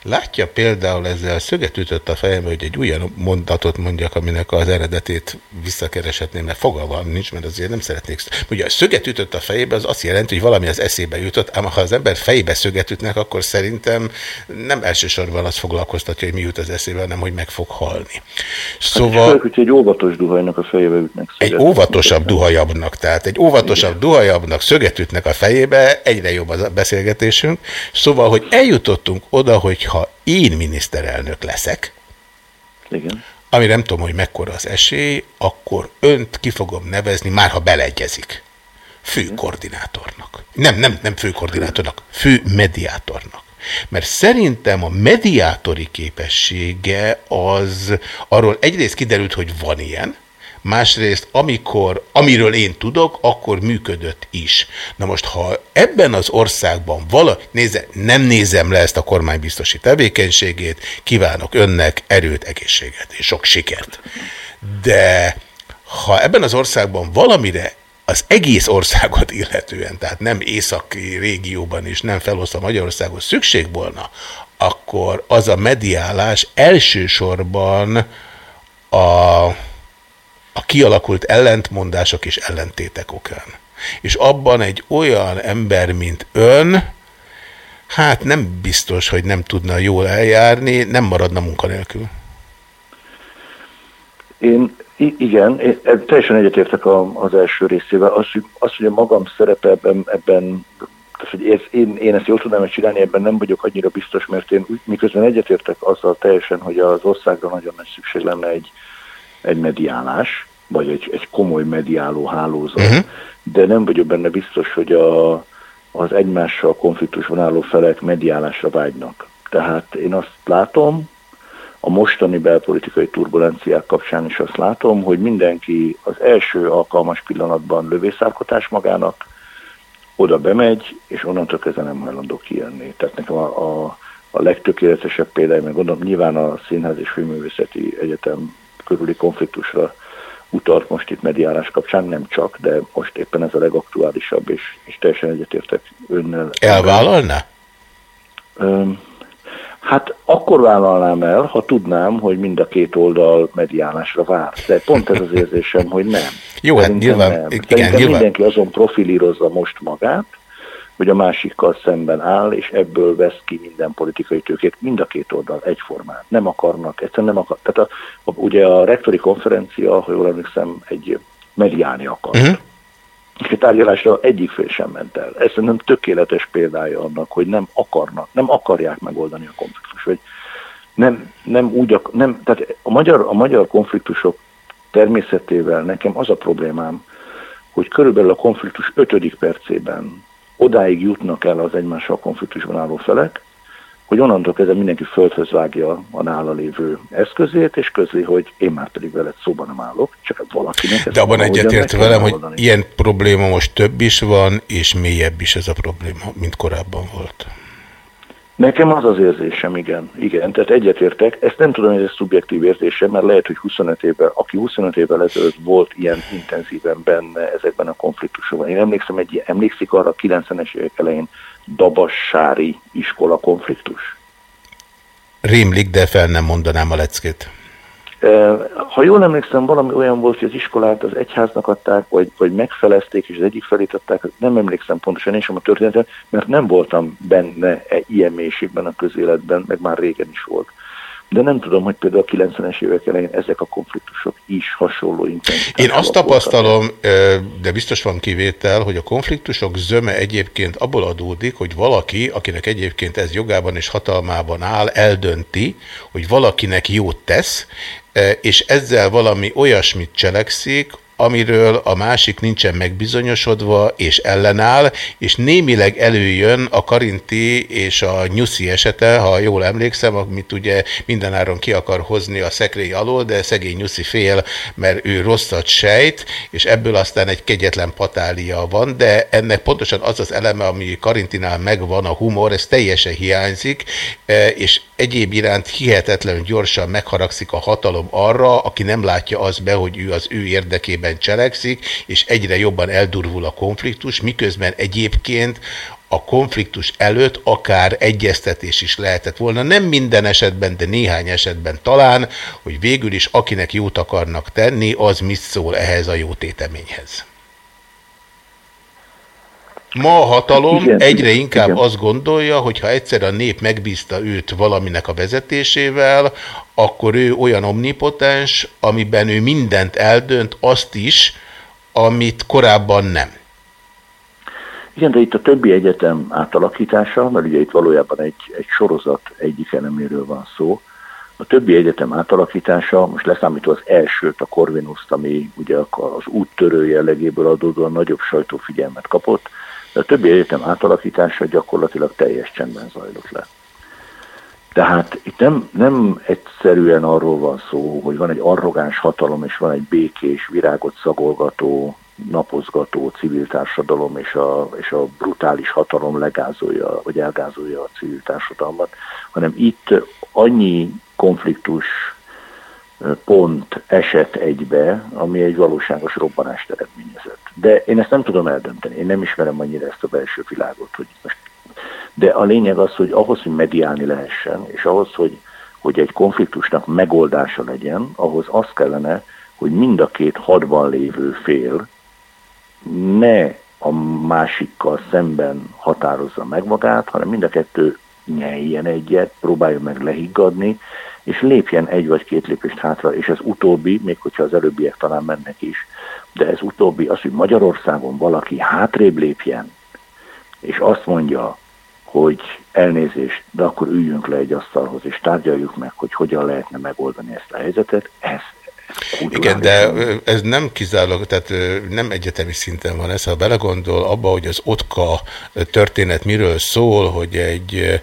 Látja például ezzel szöget ütött a fejembe, hogy egy olyan mondatot mondjak, aminek az eredetét visszakereshetném, mert fogalmam nincs, mert azért nem szeretnék. Ugye a szöget ütött a fejébe, az azt jelenti, hogy valami az eszébe jutott, ám ha az ember fejébe szöget ütnek, akkor szerintem nem elsősorban az foglalkoztatja, hogy mi jut az eszébe, hanem hogy meg fog halni. Szóval... Hát, hogy egy óvatos duhajnak a fejébe ütnek szöget. Egy óvatosabb duhajabbnak, tehát egy óvatosabb Igen. duhajabbnak szöget ütnek a fejébe, egyre jobb a beszélgetésünk. Szóval, hogy eljutottunk oda, hogy ha én miniszterelnök leszek, Igen. ami nem tudom, hogy mekkora az esély, akkor önt ki fogom nevezni, már ha beleegyezik, főkoordinátornak. Nem, nem, nem főkoordinátornak, fő mediátornak. Mert szerintem a mediátori képessége az, arról egyrészt kiderült, hogy van ilyen, másrészt amikor, amiről én tudok, akkor működött is. Na most, ha ebben az országban vala, nézze, nem nézem le ezt a kormánybiztosi tevékenységét, kívánok önnek erőt, egészséget és sok sikert. De ha ebben az országban valamire az egész országot illetően, tehát nem északi régióban és nem felosztva Magyarországon szükség volna, akkor az a mediálás elsősorban a a kialakult ellentmondások és ellentétek okán. És abban egy olyan ember, mint ön, hát nem biztos, hogy nem tudna jól eljárni, nem maradna munkanélkül. Én igen, én teljesen egyetértek az első részével. Az, hogy, az, hogy a magam szerepe ebben, ebben tehát, hogy én, én ezt jól tudnám csinálni, ebben nem vagyok annyira biztos, mert én miközben egyetértek azzal teljesen, hogy az országra nagyon nagy szükség lenne egy, egy mediálás, vagy egy, egy komoly mediáló hálózat, uh-huh. de nem vagyok benne biztos, hogy a, az egymással konfliktusban álló felek mediálásra vágynak. Tehát én azt látom, a mostani belpolitikai turbulenciák kapcsán is azt látom, hogy mindenki az első alkalmas pillanatban lövészálkotás magának, oda bemegy, és onnantól kezdve nem hajlandó kijönni. Tehát nekem a, a, a legtökéletesebb példája, meg gondolom nyilván a Színház és Filmművészeti Egyetem körüli konfliktusra utalt most itt mediálás kapcsán, nem csak, de most éppen ez a legaktuálisabb, és, és teljesen egyetértek önnel. Elvállalná? Öm, hát akkor vállalnám el, ha tudnám, hogy mind a két oldal mediálásra vár. De pont ez az érzésem, hogy nem. Jó, hát nyilván, nem. igen, nyilván. mindenki azon profilírozza most magát, hogy a másikkal szemben áll, és ebből vesz ki minden politikai tőkét, mind a két oldal egyformán. Nem akarnak, egyszerűen nem akar. Tehát a, a, ugye a rektori konferencia, ha jól emlékszem, egy mediálni akart. Uh-huh. És a tárgyalásra egyik fél sem ment el. Ez nem tökéletes példája annak, hogy nem akarnak, nem akarják megoldani a konfliktus. Vagy nem, nem úgy, nem, tehát a magyar, a magyar konfliktusok természetével nekem az a problémám, hogy körülbelül a konfliktus ötödik percében odáig jutnak el az egymással konfliktusban álló felek, hogy onnantól kezdve mindenki földhöz vágja a nála lévő eszközét, és közli, hogy én már pedig veled szóban nem állok, csak valakinek De abban egyetért velem, hogy ilyen probléma most több is van, és mélyebb is ez a probléma, mint korábban volt. Nekem az az érzésem, igen. Igen, tehát egyetértek. Ezt nem tudom, hogy ez szubjektív érzésem, mert lehet, hogy 25 évvel, aki 25 évvel ezelőtt volt ilyen intenzíven benne ezekben a konfliktusokban. Én emlékszem, egy, emlékszik arra a 90-es évek elején Dabassári iskola konfliktus? Rémlik, de fel nem mondanám a leckét. Ha jól emlékszem, valami olyan volt, hogy az iskolát az egyháznak adták, vagy, vagy megfelezték, és az egyik felét adták, nem emlékszem pontosan én sem a történetet, mert nem voltam benne e ilyen mélységben a közéletben, meg már régen is volt. De nem tudom, hogy például a 90-es évek elején ezek a konfliktusok is hasonló Én azt tapasztalom, de biztos van kivétel, hogy a konfliktusok zöme egyébként abból adódik, hogy valaki, akinek egyébként ez jogában és hatalmában áll, eldönti, hogy valakinek jót tesz, és ezzel valami olyasmit cselekszik, amiről a másik nincsen megbizonyosodva, és ellenáll, és némileg előjön a Karinti és a Nyuszi esete, ha jól emlékszem, amit ugye mindenáron ki akar hozni a szekrély alól, de szegény Nyuszi fél, mert ő rosszat sejt, és ebből aztán egy kegyetlen patália van, de ennek pontosan az az eleme, ami Karintinál megvan, a humor, ez teljesen hiányzik, e, és egyéb iránt hihetetlenül gyorsan megharagszik a hatalom arra, aki nem látja azt be, hogy ő az ő érdekében ellen cselekszik, és egyre jobban eldurvul a konfliktus, miközben egyébként a konfliktus előtt akár egyeztetés is lehetett volna. Nem minden esetben, de néhány esetben talán, hogy végül is akinek jót akarnak tenni, az mit szól ehhez a jó téteményhez. Ma a hatalom igen, egyre inkább igen. azt gondolja, hogy ha egyszer a nép megbízta őt valaminek a vezetésével, akkor ő olyan omnipotens, amiben ő mindent eldönt, azt is, amit korábban nem. Igen, de itt a többi egyetem átalakítása, mert ugye itt valójában egy, egy sorozat egyik eleméről van szó, a többi egyetem átalakítása, most leszámítva az elsőt, a Corvinuszt, ami ugye az úttörő jellegéből adódóan nagyobb sajtófigyelmet kapott, de a többi egyetem átalakítása gyakorlatilag teljes csendben zajlott le. Tehát itt nem, nem egyszerűen arról van szó, hogy van egy arrogáns hatalom, és van egy békés, virágot szagolgató, napozgató civil társadalom, és a, és a brutális hatalom legázolja, vagy elgázolja a civil társadalmat, hanem itt annyi konfliktus pont esett egybe, ami egy valóságos robbanást eredményezett. De én ezt nem tudom eldönteni, én nem ismerem annyira ezt a belső világot, hogy most de a lényeg az, hogy ahhoz, hogy mediálni lehessen, és ahhoz, hogy, hogy egy konfliktusnak megoldása legyen, ahhoz az kellene, hogy mind a két hadban lévő fél ne a másikkal szemben határozza meg magát, hanem mind a kettő nyeljen egyet, próbálja meg lehiggadni, és lépjen egy vagy két lépést hátra, és ez utóbbi, még hogyha az előbbiek talán mennek is, de ez utóbbi az, hogy Magyarországon valaki hátrébb lépjen, és azt mondja, hogy elnézést, de akkor üljünk le egy asztalhoz, és tárgyaljuk meg, hogy hogyan lehetne megoldani ezt a helyzetet, ez, igen, de ez nem kizárólag, tehát nem egyetemi szinten van ez, ha belegondol abba, hogy az OTKA történet miről szól, hogy egy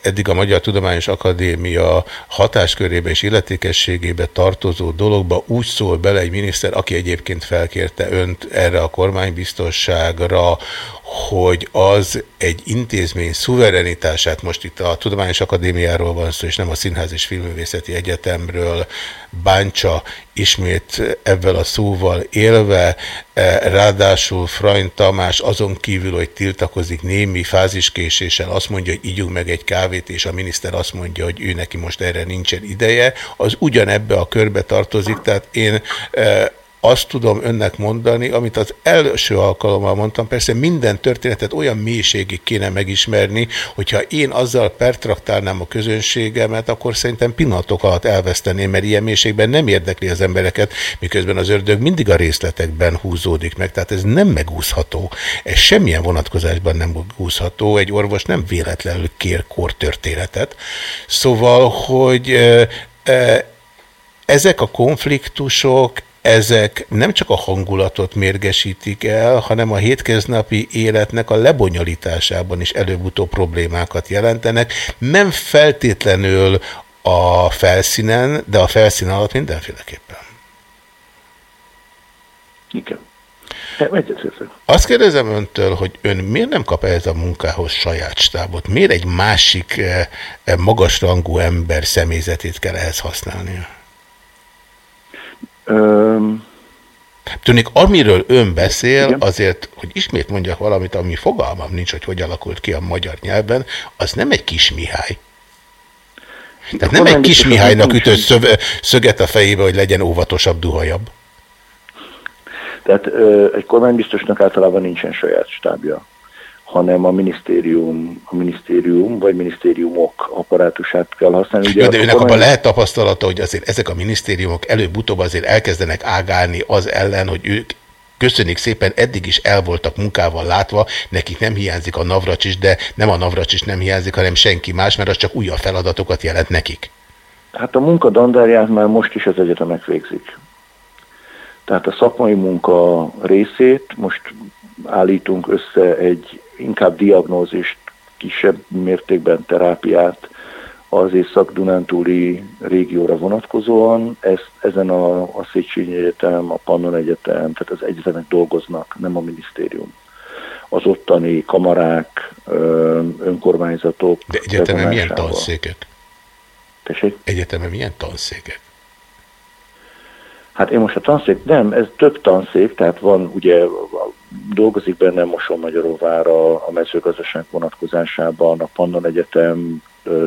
eddig a Magyar Tudományos Akadémia hatáskörébe és illetékességébe tartozó dologba úgy szól bele egy miniszter, aki egyébként felkérte önt erre a kormánybiztosságra, hogy az egy intézmény szuverenitását, most itt a Tudományos Akadémiáról van szó, és nem a Színház és Filmművészeti Egyetemről bántsa ismét ebben a szóval élve, e, ráadásul Frany Tamás azon kívül, hogy tiltakozik némi fáziskéséssel, azt mondja, hogy ígyunk meg egy kávét, és a miniszter azt mondja, hogy ő neki most erre nincsen ideje, az ugyanebbe a körbe tartozik, tehát én e, azt tudom önnek mondani, amit az első alkalommal mondtam, persze minden történetet olyan mélységig kéne megismerni, hogyha én azzal pertraktálnám a közönségemet, akkor szerintem pillanatok alatt elveszteném, mert ilyen mélységben nem érdekli az embereket, miközben az ördög mindig a részletekben húzódik meg, tehát ez nem megúszható. Ez semmilyen vonatkozásban nem megúszható, egy orvos nem véletlenül kér kortörténetet. Szóval, hogy ezek a konfliktusok, ezek nem csak a hangulatot mérgesítik el, hanem a hétköznapi életnek a lebonyolításában is előbb-utóbb problémákat jelentenek. Nem feltétlenül a felszínen, de a felszín alatt mindenféleképpen. Igen. Egyetértek. Azt kérdezem öntől, hogy ön miért nem kap ehhez a munkához saját stábot? Miért egy másik eh, eh, magasrangú ember személyzetét kell ehhez használnia? Öm, Tűnik, amiről ön beszél, azért, hogy ismét mondjak valamit, ami fogalmam nincs, hogy hogy alakult ki a magyar nyelven, az nem egy kis Mihály. Tehát nem egy kis Mihálynak ütött szöve- szöget a fejébe, hogy legyen óvatosabb, duhajabb. Tehát ö, egy kormánybiztosnak általában nincsen saját stábja, hanem a minisztérium, a minisztérium vagy minisztériumok apparátusát kell használni. Jó, de kormány- abban lehet tapasztalata, hogy azért ezek a minisztériumok előbb-utóbb azért elkezdenek ágálni az ellen, hogy ők köszönik szépen, eddig is el voltak munkával látva, nekik nem hiányzik a Navracsis, de nem a Navracsis nem hiányzik, hanem senki más, mert az csak újabb feladatokat jelent nekik. Hát a munka dandárját már most is az egyetemek végzik. Tehát a szakmai munka részét most állítunk össze egy inkább diagnózist, kisebb mértékben terápiát az Észak-Dunántúli régióra vonatkozóan. Ezt, ezen a, a Széchenyi Egyetem, a Pannon Egyetem, tehát az egyetemek dolgoznak, nem a minisztérium. Az ottani kamarák, önkormányzatok. De egyetemen milyen tanszékek? Tessék? Egyetemen milyen tanszékek? Hát én most a tanszék, nem, ez több tanszék, tehát van ugye, dolgozik benne Moson Magyaróvára a mezőgazdaság vonatkozásában, a Pannon Egyetem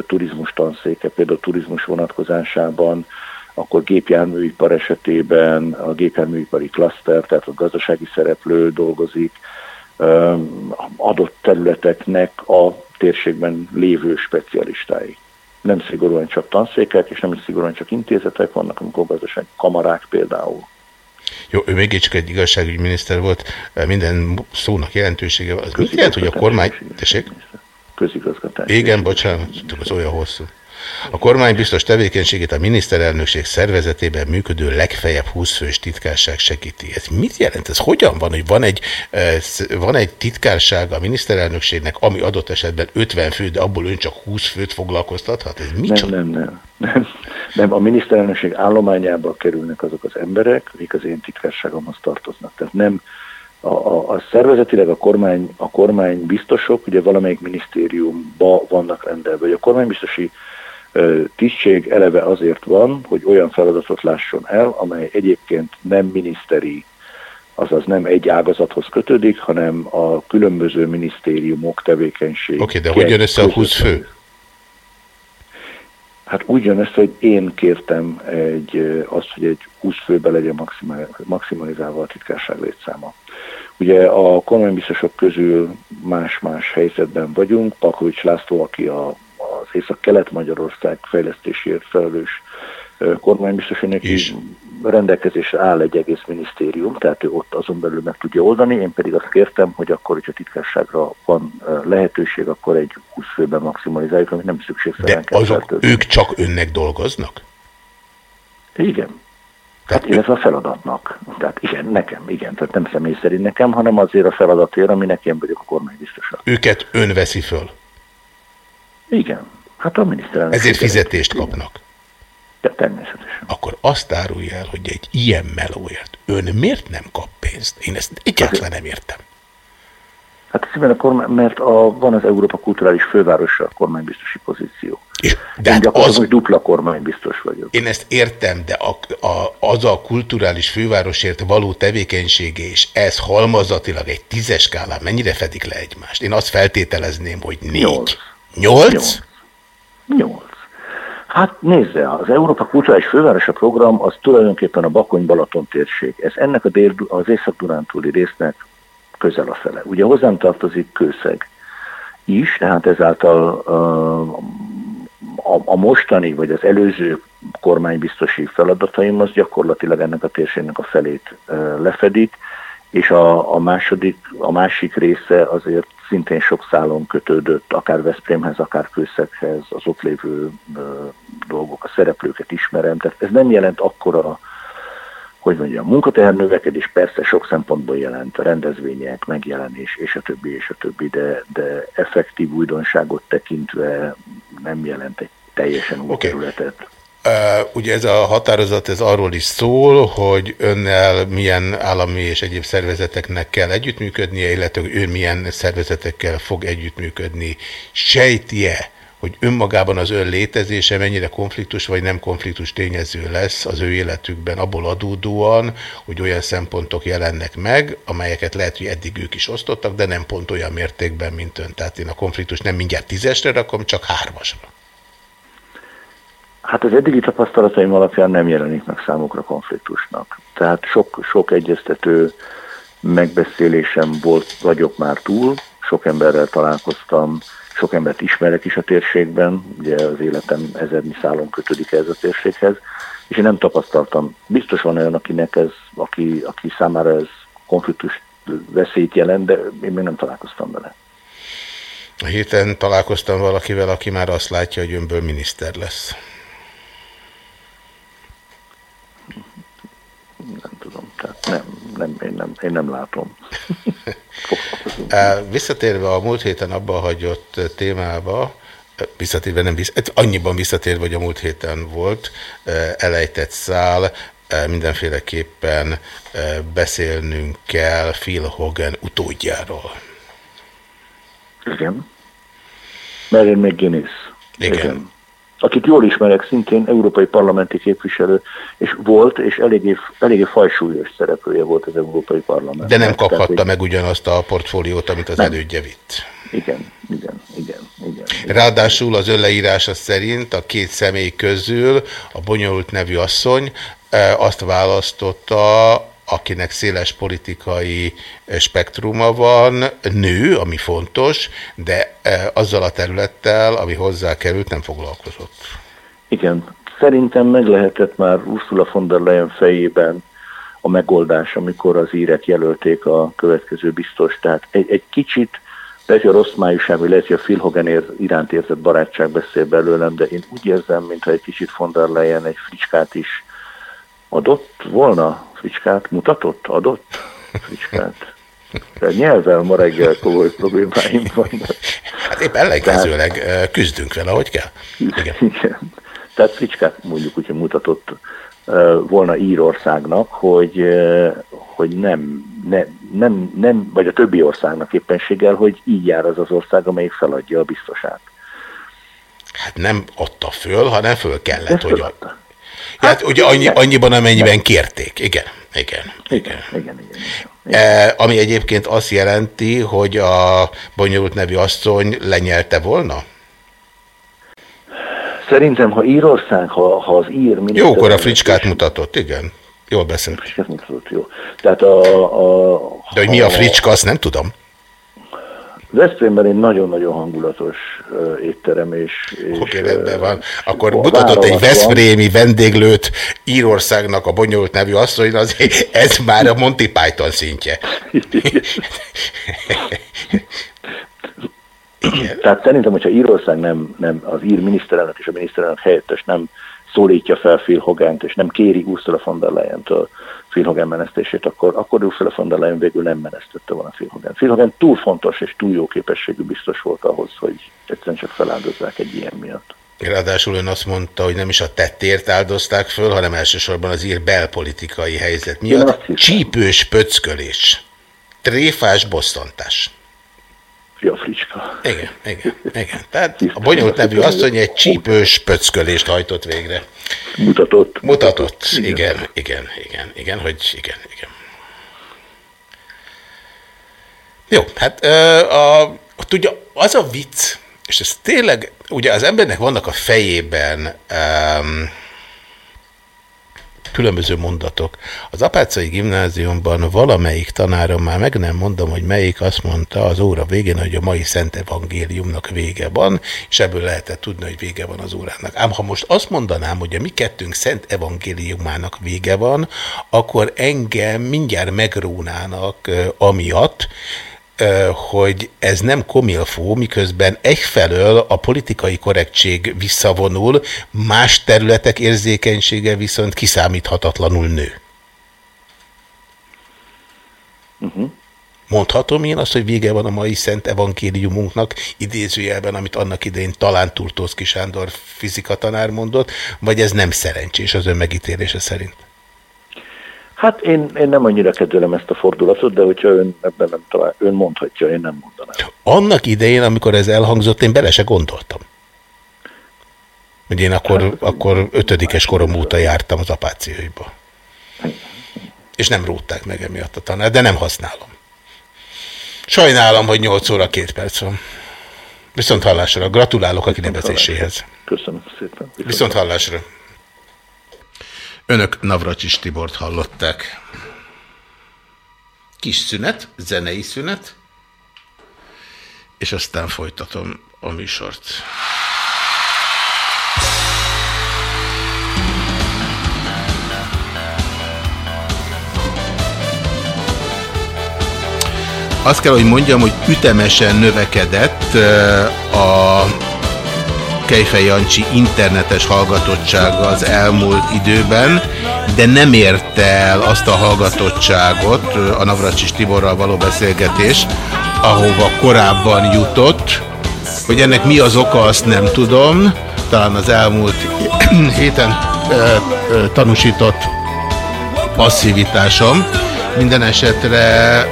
turizmus tanszéke, például turizmus vonatkozásában, akkor gépjárműipar esetében a gépjárműipari klaszter, tehát a gazdasági szereplő dolgozik, adott területeknek a térségben lévő specialistái nem szigorúan csak tanszékek, és nem is szigorúan csak intézetek vannak, amikor gazdasági kamarák például. Jó, ő még csak egy igazságügyi miniszter volt, minden szónak jelentősége van. Az mit jelent, hogy a kormány... Tessék? Közigazgatás. Igen, bocsánat, az olyan hosszú. A kormány biztos tevékenységét a miniszterelnökség szervezetében működő legfeljebb 20 fős titkárság segíti. Ez mit jelent? Ez hogyan van, hogy van egy, eh, van egy titkárság a miniszterelnökségnek, ami adott esetben 50 fő, de abból ön csak 20 főt foglalkoztathat? Ez mit Nem, nem, nem, nem. Nem, a miniszterelnökség állományába kerülnek azok az emberek, akik az én titkárságomhoz tartoznak. Tehát nem a, a, a szervezetileg a kormány, a kormány biztosok, ugye valamelyik minisztériumba vannak rendelve. Vagy a kormánybiztosi ö, tisztség eleve azért van, hogy olyan feladatot lásson el, amely egyébként nem miniszteri, azaz nem egy ágazathoz kötődik, hanem a különböző minisztériumok tevékenység. Oké, de hogy jön össze a 20 fő? Hát úgy jön össze, hogy én kértem egy, azt, hogy egy 20 főbe legyen maximalizálva a titkárság létszáma. Ugye a kormánybiztosok közül más-más helyzetben vagyunk. Pakovics László, aki a, az Észak-Kelet-Magyarország fejlesztésért felelős kormánybiztos, hogy neki rendelkezésre áll egy egész minisztérium, tehát ő ott azon belül meg tudja oldani. Én pedig azt kértem, hogy akkor, hogyha titkárságra van lehetőség, akkor egy 20 főben maximalizáljuk, amit nem szükségszerűen kell azok, ők csak önnek dolgoznak? Igen. Hát illetve a feladatnak. Tehát igen, nekem, igen. Tehát nem személy szerint nekem, hanem azért a feladatért, aminek én vagyok a kormánybiztosa. Őket ön veszi föl. Igen. Hát a miniszterelnök. Ezért fizetést kapnak. De természetesen. Akkor azt árulja el, hogy egy ilyen melóért ön miért nem kap pénzt? Én ezt egyáltalán nem értem. Hát szíven a kormány, mert a, van az Európa kulturális fővárosa a kormánybiztosi pozíció. És, de én gyakorlatilag az... dupla kormánybiztos vagyok. Én ezt értem, de a, a, az a kulturális fővárosért való tevékenysége, és ez halmazatilag egy tízes skálán mennyire fedik le egymást? Én azt feltételezném, hogy négy. Nyolc. Nyolc? Nyolc. Hát nézze, az Európa Kulturális Fővárosa program az tulajdonképpen a Bakony-Balaton térség. Ez ennek a dél, az Észak-Dunántúli résznek közel a fele. Ugye hozzám tartozik Kőszeg is, tehát ezáltal a, a mostani vagy az előző kormánybiztosi feladataim az gyakorlatilag ennek a térségnek a felét lefedik, és a, a, második, a másik része azért szintén sok szálon kötődött, akár Veszprémhez, akár Kőszeghez, az ott lévő uh, dolgok, a szereplőket ismerem, tehát ez nem jelent akkora, hogy mondjam, munkateher növekedés persze sok szempontból jelent, a rendezvények, megjelenés, és a többi, és a többi, de, de effektív újdonságot tekintve nem jelent egy teljesen új okay. területet. Ugye ez a határozat ez arról is szól, hogy önnel milyen állami és egyéb szervezeteknek kell együttműködnie, illetve ő milyen szervezetekkel fog együttműködni. Sejtje, hogy önmagában az ön létezése mennyire konfliktus vagy nem konfliktus tényező lesz az ő életükben abból adódóan, hogy olyan szempontok jelennek meg, amelyeket lehet, hogy eddig ők is osztottak, de nem pont olyan mértékben, mint ön. Tehát én a konfliktus nem mindjárt tízesre rakom, csak hármasra. Hát az eddigi tapasztalataim alapján nem jelenik meg számukra konfliktusnak. Tehát sok, sok egyeztető megbeszélésem volt, vagyok már túl, sok emberrel találkoztam, sok embert ismerek is a térségben, ugye az életem ezernyi szálon kötődik ez a térséghez, és én nem tapasztaltam. Biztos van olyan, akinek ez, aki, aki számára ez konfliktus veszélyt jelent, de én még nem találkoztam vele. A héten találkoztam valakivel, aki már azt látja, hogy önből miniszter lesz. Nem tudom, tehát nem, nem, én, nem, én nem látom. [LAUGHS] Visszatérve a múlt héten abba hagyott témába, visszatérve nem vissza, annyiban visszatérve, hogy a múlt héten volt, elejtett szál, mindenféleképpen beszélnünk kell Phil Hogan utódjáról. Igen. Mary McGuinness. Igen. Igen akit jól ismerek, szintén európai parlamenti képviselő, és volt, és eléggé, eléggé fajsúlyos szereplője volt az európai parlament. De nem kaphatta Tehát, meg ugyanazt a portfóliót, amit az nem. elődje vitt. Igen, igen, igen, igen, igen. Ráadásul az önleírása szerint a két személy közül a bonyolult nevű asszony e, azt választotta, akinek széles politikai spektruma van, nő, ami fontos, de e, azzal a területtel, ami hozzá került, nem foglalkozott. Igen, szerintem meg lehetett már Ursula von der Leyen fejében a megoldás, amikor az írek jelölték a következő biztos. Tehát egy, egy kicsit, lehet, hogy a rossz májuság, vagy lehet, hogy a Phil Hogan ér, iránt érzett barátság beszél belőlem, de én úgy érzem, mintha egy kicsit von der Leyen egy fricskát is adott volna, fricskát mutatott, adott fricskát. De nyelvvel ma reggel komoly problémáim vannak. Hát épp ellenkezőleg Tehát, küzdünk vele, ahogy kell. Igen. igen. Tehát fricskát mondjuk úgy, hogy mutatott volna Írországnak, hogy, hogy nem, ne, nem, nem, vagy a többi országnak éppenséggel, hogy így jár az az ország, amelyik feladja a biztosát. Hát nem adta föl, hanem föl kellett, hogy... Föladta. Hát, hát ugye annyi, annyiban, amennyiben kérték. Igen, igen, igen. igen, igen, igen. E, ami egyébként azt jelenti, hogy a bonyolult nevű asszony lenyelte volna? Szerintem, ha Írország, ha, ha az ír... Jókor a fricskát mutatott, igen. Jól beszélt. Fricskát mutatott, jó. Tehát a, a, De hogy mi a fricska, azt nem tudom. Veszprémben egy nagyon-nagyon hangulatos étterem, és... és Oké, okay, rendben van. Akkor mutatott egy veszprémi vendéglőt Írországnak a bonyolult nevű asszony, az, ez már a Monty Python szintje. [LAUGHS] Tehát szerintem, hogyha Írország nem, nem az ír miniszterelnök és a miniszterelnök helyettes nem szólítja fel Phil Hogan-t, és nem kéri Ursula von der Leyen-től Phil Hogan menesztését, akkor, akkor Ursula von der Leyen végül nem menesztette volna Phil Hogan. Phil Hogan túl fontos és túl jó képességű biztos volt ahhoz, hogy egyszerűen csak feláldozzák egy ilyen miatt. Ráadásul ön azt mondta, hogy nem is a tettért áldozták föl, hanem elsősorban az ír belpolitikai helyzet miatt. Csípős pöckölés, tréfás bosszantás. Ja, fricska. Igen, igen, igen. Tehát a bonyolult nevű asszony egy csípős pöckölést hajtott végre. Mutatott. Mutatott, igen, igen, igen, igen, igen hogy igen, igen. Jó, hát a, a, tudja, az a vicc, és ez tényleg, ugye az embernek vannak a fejében um, különböző mondatok. Az Apácai gimnáziumban valamelyik tanárom, már meg nem mondom, hogy melyik, azt mondta az óra végén, hogy a mai Szent Evangéliumnak vége van, és ebből lehetett tudni, hogy vége van az órának. Ám ha most azt mondanám, hogy a mi kettőnk Szent Evangéliumának vége van, akkor engem mindjárt megrónának amiatt, hogy ez nem komilfó, miközben egyfelől a politikai korrektség visszavonul, más területek érzékenysége viszont kiszámíthatatlanul nő. Uh-huh. Mondhatom én azt, hogy vége van a mai szent evangéliumunknak, idézőjelben, amit annak idején talán Turtószki Sándor fizikatanár mondott, vagy ez nem szerencsés az ön megítélése szerint? Hát én, én nem annyira kedvelem ezt a fordulatot, de hogyha ön ebben nem talál, ön mondhatja, én nem mondanám. Annak idején, amikor ez elhangzott, én bele se gondoltam. Hogy én akkor, hát, akkor ötödikes korom óta jártam az apáciaiba. És nem rúgták meg emiatt a tanár, de nem használom. Sajnálom, hogy 8 óra 2 perc van. Viszont hallásra. Gratulálok a kinevezéséhez. Köszönöm szépen. Viszont hallásra. Önök Navracsis Tibort hallották. Kis szünet, zenei szünet, és aztán folytatom a műsort. Azt kell, hogy mondjam, hogy ütemesen növekedett a Kejfej Jancsi internetes hallgatottsága az elmúlt időben, de nem érte el azt a hallgatottságot, a Navracsis Tiborral való beszélgetés, ahova korábban jutott. Hogy ennek mi az oka, azt nem tudom. Talán az elmúlt [CLEARS THROAT] héten tanúsított passzivitásom. Minden esetre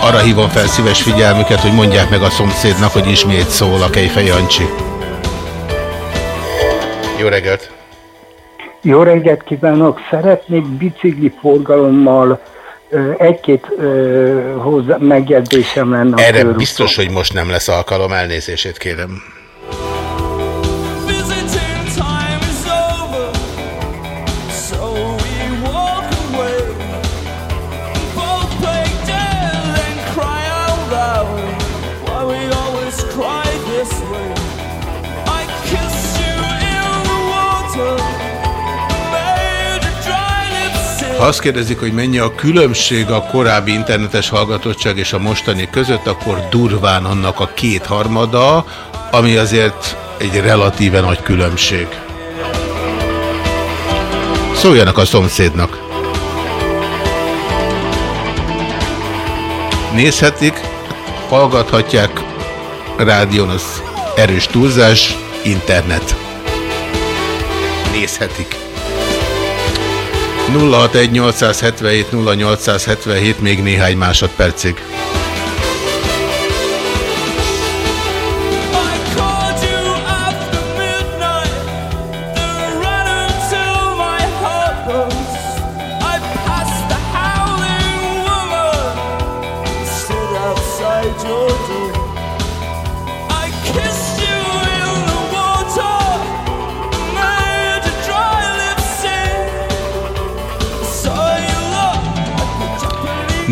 arra hívom fel szíves figyelmüket, hogy mondják meg a szomszédnak, hogy ismét szól a Kejfej Jancsi. Jó reggelt! Jó reggelt kívánok! Szeretnék bicikli forgalommal egy-két hozzá megjegyzésem lenne. Erre biztos, hogy most nem lesz alkalom, elnézését kérem. Ha azt kérdezik, hogy mennyi a különbség a korábbi internetes hallgatottság és a mostani között, akkor durván annak a kétharmada, ami azért egy relatíven nagy különbség. Szóljanak a szomszédnak. Nézhetik, hallgathatják, rádión az erős túlzás, internet. Nézhetik. 061 877 0877 még néhány másodpercig.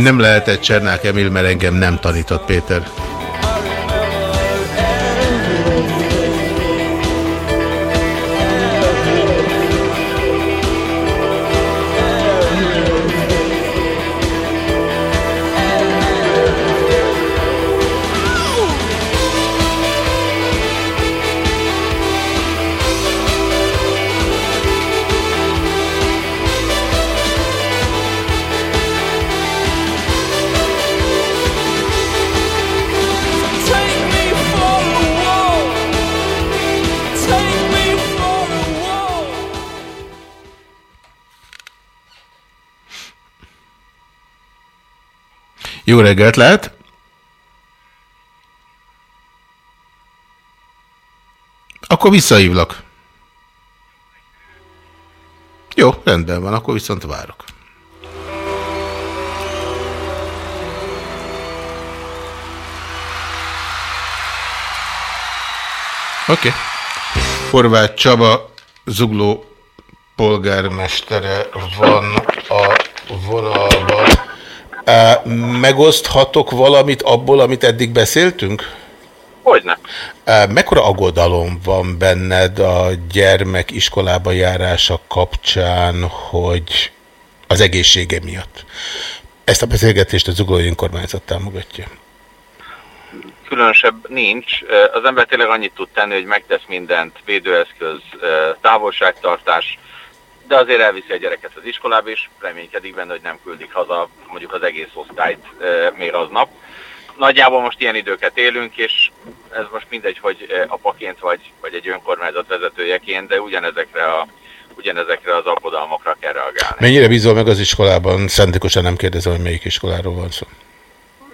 Nem lehetett Csernák Emil, mert engem nem tanított Péter. Reggelt lehet! Akkor visszahívlak. Jó, rendben van, akkor viszont várok. Oké. Okay. Horváth Csaba, Zugló polgármestere van a vonalban. Megoszthatok valamit abból, amit eddig beszéltünk? Hogyne. Mekkora aggodalom van benned a gyermek iskolába járása kapcsán, hogy az egészsége miatt? Ezt a beszélgetést a Zuglói Önkormányzat támogatja. különösebb nincs. Az ember tényleg annyit tud tenni, hogy megtesz mindent, védőeszköz, távolságtartás, de azért elviszi a gyereket az iskolába, és reménykedik benne, hogy nem küldik haza mondjuk az egész osztályt még aznap. Nagyjából most ilyen időket élünk, és ez most mindegy, hogy apaként vagy, vagy egy önkormányzat vezetőjeként, de ugyanezekre, a, ugyanezekre az aggodalmakra kell reagálni. Mennyire bízol meg az iskolában? Szándékosan nem kérdezem, hogy melyik iskoláról van szó.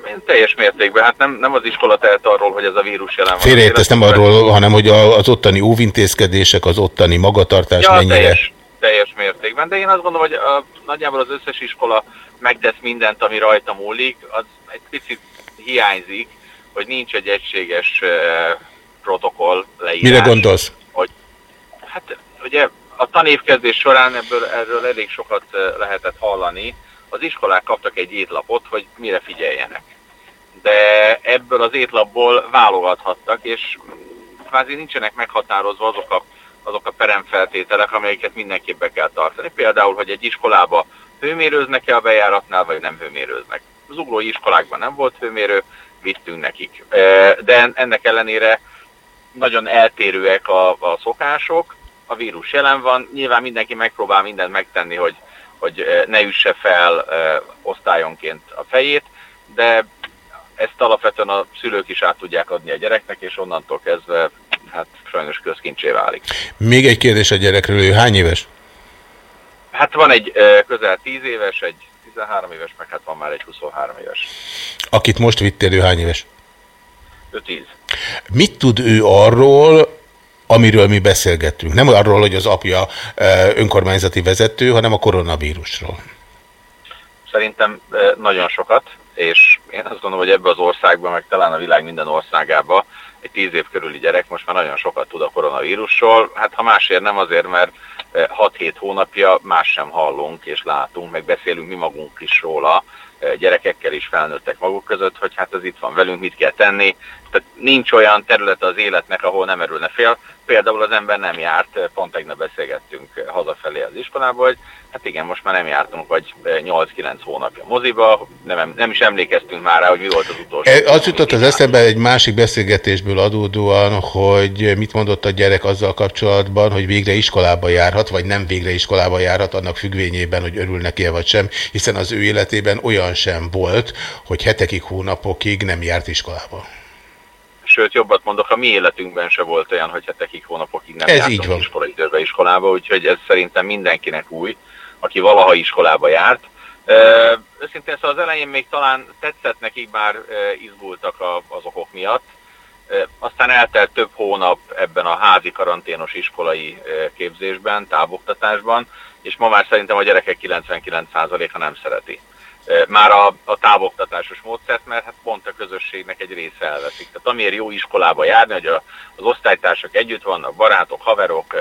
Én teljes mértékben, hát nem, nem az iskola tehet arról, hogy ez a vírus jelen van. Félreértesz nem arról, hanem hogy az ottani óvintézkedések, az ottani magatartás Ja, mennyire... teljes, teljes mértékben, de én azt gondolom, hogy a, nagyjából az összes iskola megtesz mindent, ami rajta múlik, az egy picit hiányzik, hogy nincs egy egységes eh, protokoll leírás. Mire gondolsz? Hogy, hát ugye a tanévkezdés során ebből, erről elég sokat eh, lehetett hallani. Az iskolák kaptak egy étlapot, hogy mire figyeljenek. De ebből az étlapból válogathattak, és kvázi nincsenek meghatározva azok a, azok a peremfeltételek, amelyeket mindenképp be kell tartani. Például, hogy egy iskolába hőmérőznek-e a bejáratnál, vagy nem hőmérőznek. Az uglói iskolákban nem volt hőmérő, vittünk nekik. E, De ennek ellenére nagyon eltérőek a, a szokások, a vírus jelen van, nyilván mindenki megpróbál mindent megtenni, hogy, hogy eh, ne üsse fel eh, osztályonként a fejét, de ezt alapvetően a szülők is át tudják adni a gyereknek, és onnantól kezdve hát sajnos közkincsé válik. Még egy kérdés a gyerekről, ő hány éves? Hát van egy közel 10 éves, egy 13 éves, meg hát van már egy 23 éves. Akit most vittél, ő hány éves? Ő 10. Mit tud ő arról, amiről mi beszélgettünk? Nem arról, hogy az apja önkormányzati vezető, hanem a koronavírusról. Szerintem nagyon sokat, és én azt gondolom, hogy ebbe az országban, meg talán a világ minden országába egy tíz év körüli gyerek most már nagyon sokat tud a koronavírusról. Hát ha másért nem azért, mert eh, 6-7 hónapja más sem hallunk és látunk, meg beszélünk mi magunk is róla, eh, gyerekekkel is felnőttek maguk között, hogy hát ez itt van velünk, mit kell tenni. Tehát nincs olyan terület az életnek, ahol nem erülne fél. Például az ember nem járt, eh, pont tegnap beszélgettünk eh, hazafelé az iskolából, hogy hát igen, most már nem jártunk, vagy eh, 8-9 hónapja moziba, nem, nem is emlékeztünk már rá, hogy mi volt az utolsó. E, Az jutott az eszembe egy másik beszélgetésből adódóan, hogy mit mondott a gyerek azzal kapcsolatban, hogy végre iskolába járhat, vagy nem végre iskolába járhat, annak függvényében, hogy örül neki vagy sem, hiszen az ő életében olyan sem volt, hogy hetekig, hónapokig nem járt iskolába. Sőt, jobbat mondok, a mi életünkben se volt olyan, hogy hetekig, hónapokig nem Ez jártunk iskolai időbe iskolába, úgyhogy ez szerintem mindenkinek új, aki valaha iskolába járt. Őszintén szóval az elején még talán tetszett nekik, bár izgultak a, az okok miatt. Aztán eltelt több hónap ebben a házi karanténos iskolai képzésben, távoktatásban, és ma már szerintem a gyerekek 99%-a nem szereti már a, a távoktatásos módszert, mert hát pont a közösségnek egy része elveszik. Tehát amiért jó iskolába járni, hogy a, az osztálytársak együtt vannak, barátok, haverok,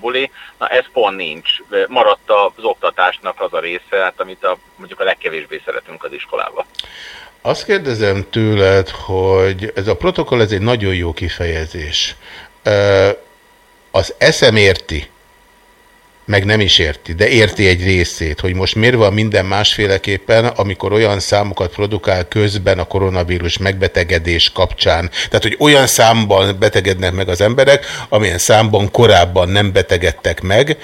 buli, na ez pont nincs. Maradt az oktatásnak az a része, hát, amit a, mondjuk a legkevésbé szeretünk az iskolába. Azt kérdezem tőled, hogy ez a protokoll, ez egy nagyon jó kifejezés. Az eszem érti, meg nem is érti, de érti egy részét, hogy most miért van minden másféleképpen, amikor olyan számokat produkál közben a koronavírus megbetegedés kapcsán. Tehát, hogy olyan számban betegednek meg az emberek, amilyen számban korábban nem betegedtek meg,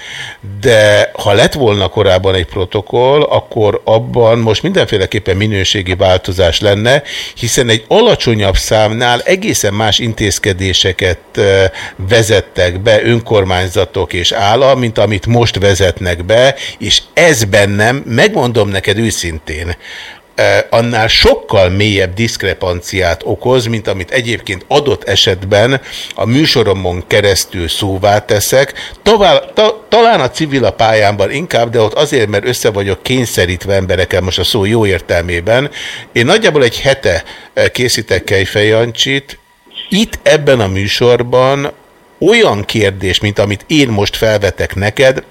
de ha lett volna korábban egy protokoll, akkor abban most mindenféleképpen minőségi változás lenne, hiszen egy alacsonyabb számnál egészen más intézkedéseket eh, vezettek be önkormányzatok és állam, mint amit most vezetnek be, és ez bennem, megmondom neked őszintén, annál sokkal mélyebb diszkrepanciát okoz, mint amit egyébként adott esetben a műsoromon keresztül szóvá teszek. Tovább, ta, talán a civil a pályámban inkább, de ott azért, mert össze vagyok kényszerítve emberekkel, most a szó jó értelmében. Én nagyjából egy hete készítek Kejfej Jancsit, itt ebben a műsorban olyan kérdés, mint amit én most felvetek neked,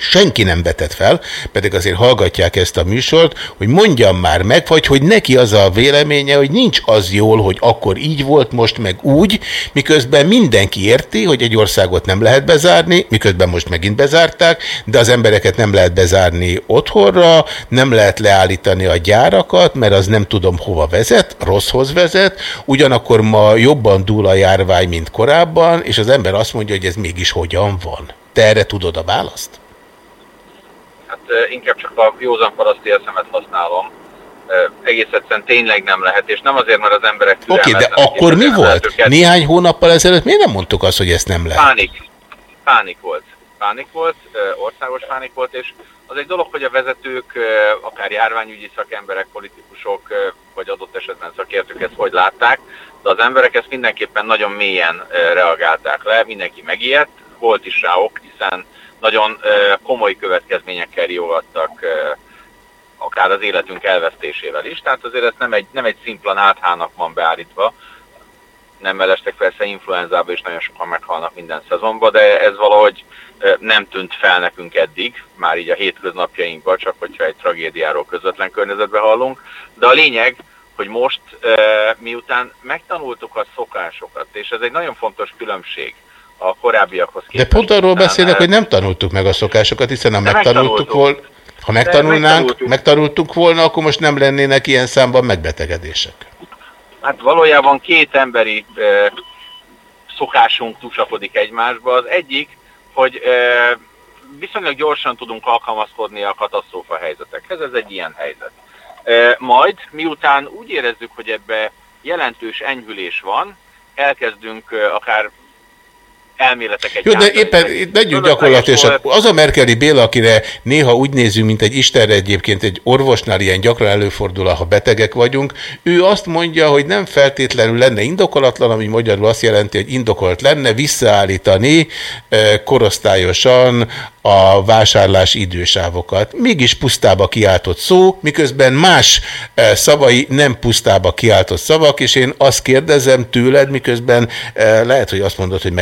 senki nem vetett fel, pedig azért hallgatják ezt a műsort, hogy mondjam már meg, vagy hogy neki az a véleménye, hogy nincs az jól, hogy akkor így volt, most meg úgy, miközben mindenki érti, hogy egy országot nem lehet bezárni, miközben most megint bezárták, de az embereket nem lehet bezárni otthonra, nem lehet leállítani a gyárakat, mert az nem tudom hova vezet, rosszhoz vezet, ugyanakkor ma jobban dúl a járvány, mint korábban, és az ember azt mondja, hogy ez mégis hogyan van. Te erre tudod a választ? Inkább csak a józan paraszti eszemet használom. Egész egyszerűen tényleg nem lehet, és nem azért, mert az emberek Oké, okay, de akkor mi volt? őket- Néhány hónappal ezelőtt miért nem mondtuk azt, hogy ezt nem lehet? Pánik. Pánik volt. Pánik volt, országos pánik volt, és az egy dolog, hogy a vezetők, akár járványügyi szakemberek, politikusok, vagy adott esetben szakértők ezt hogy látták, de az emberek ezt mindenképpen nagyon mélyen reagálták le, mindenki megijedt, volt is rá ok, hiszen nagyon komoly következményekkel riogattak akár az életünk elvesztésével is, tehát azért ez nem egy, nem egy szimpla náthának van beállítva, nem mellestek persze influenzába is nagyon sokan meghalnak minden szezonban, de ez valahogy nem tűnt fel nekünk eddig, már így a hétköznapjainkban, csak hogyha egy tragédiáról közvetlen környezetben hallunk. De a lényeg, hogy most miután megtanultuk a szokásokat, és ez egy nagyon fontos különbség a korábbiakhoz De képest. pont arról ö, hogy nem tanultuk meg a szokásokat, hiszen ha De megtanultuk volna, ha De megtanulnánk, megtanultuk. volna, akkor most nem lennének ilyen számban megbetegedések. Hát valójában két emberi ö, szokásunk tusakodik egymásba. Az egyik, hogy ö, viszonylag gyorsan tudunk alkalmazkodni a katasztrófa helyzetekhez, ez egy ilyen helyzet. Ö, majd, miután úgy érezzük, hogy ebbe jelentős enyhülés van, elkezdünk ö, akár elméleteket Jó, de éppen legyünk gyakorlatilag. Az a Merkeli Béla, akire néha úgy nézünk, mint egy istenre egyébként egy orvosnál ilyen gyakran előfordul, ha betegek vagyunk, ő azt mondja, hogy nem feltétlenül lenne indokolatlan, ami magyarul azt jelenti, hogy indokolt lenne visszaállítani korosztályosan a vásárlás idősávokat. Mégis pusztába kiáltott szó, miközben más szavai nem pusztába kiáltott szavak, és én azt kérdezem tőled, miközben eh, lehet, hogy azt mondod, hogy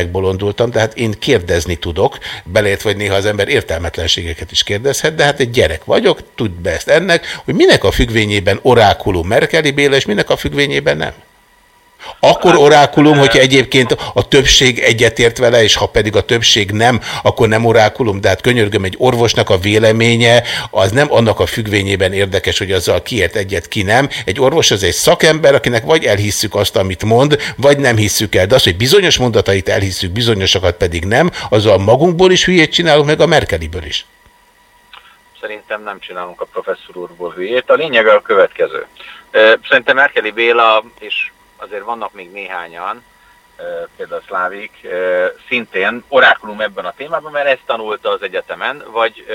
megbolondultam, tehát én kérdezni tudok, belét vagy néha az ember értelmetlenségeket is kérdezhet, de hát egy gyerek vagyok, tudd be ezt ennek, hogy minek a függvényében orákulum Merkeli Béla, és minek a függvényében nem. Akkor orákulum, hogyha egyébként a többség egyetért vele, és ha pedig a többség nem, akkor nem orákulum, de hát könyörgöm, egy orvosnak a véleménye az nem annak a függvényében érdekes, hogy azzal kiért egyet, ki nem. Egy orvos az egy szakember, akinek vagy elhisszük azt, amit mond, vagy nem hisszük el. De az, hogy bizonyos mondatait elhisszük, bizonyosakat pedig nem, azzal magunkból is hülyét csinálunk, meg a Merkeliből is. Szerintem nem csinálunk a professzor úrból hülyét. A lényeg a következő. Szerintem Merkeli Béla, és azért vannak még néhányan, például Szlávik, ö, szintén orákulum ebben a témában, mert ezt tanulta az egyetemen, vagy,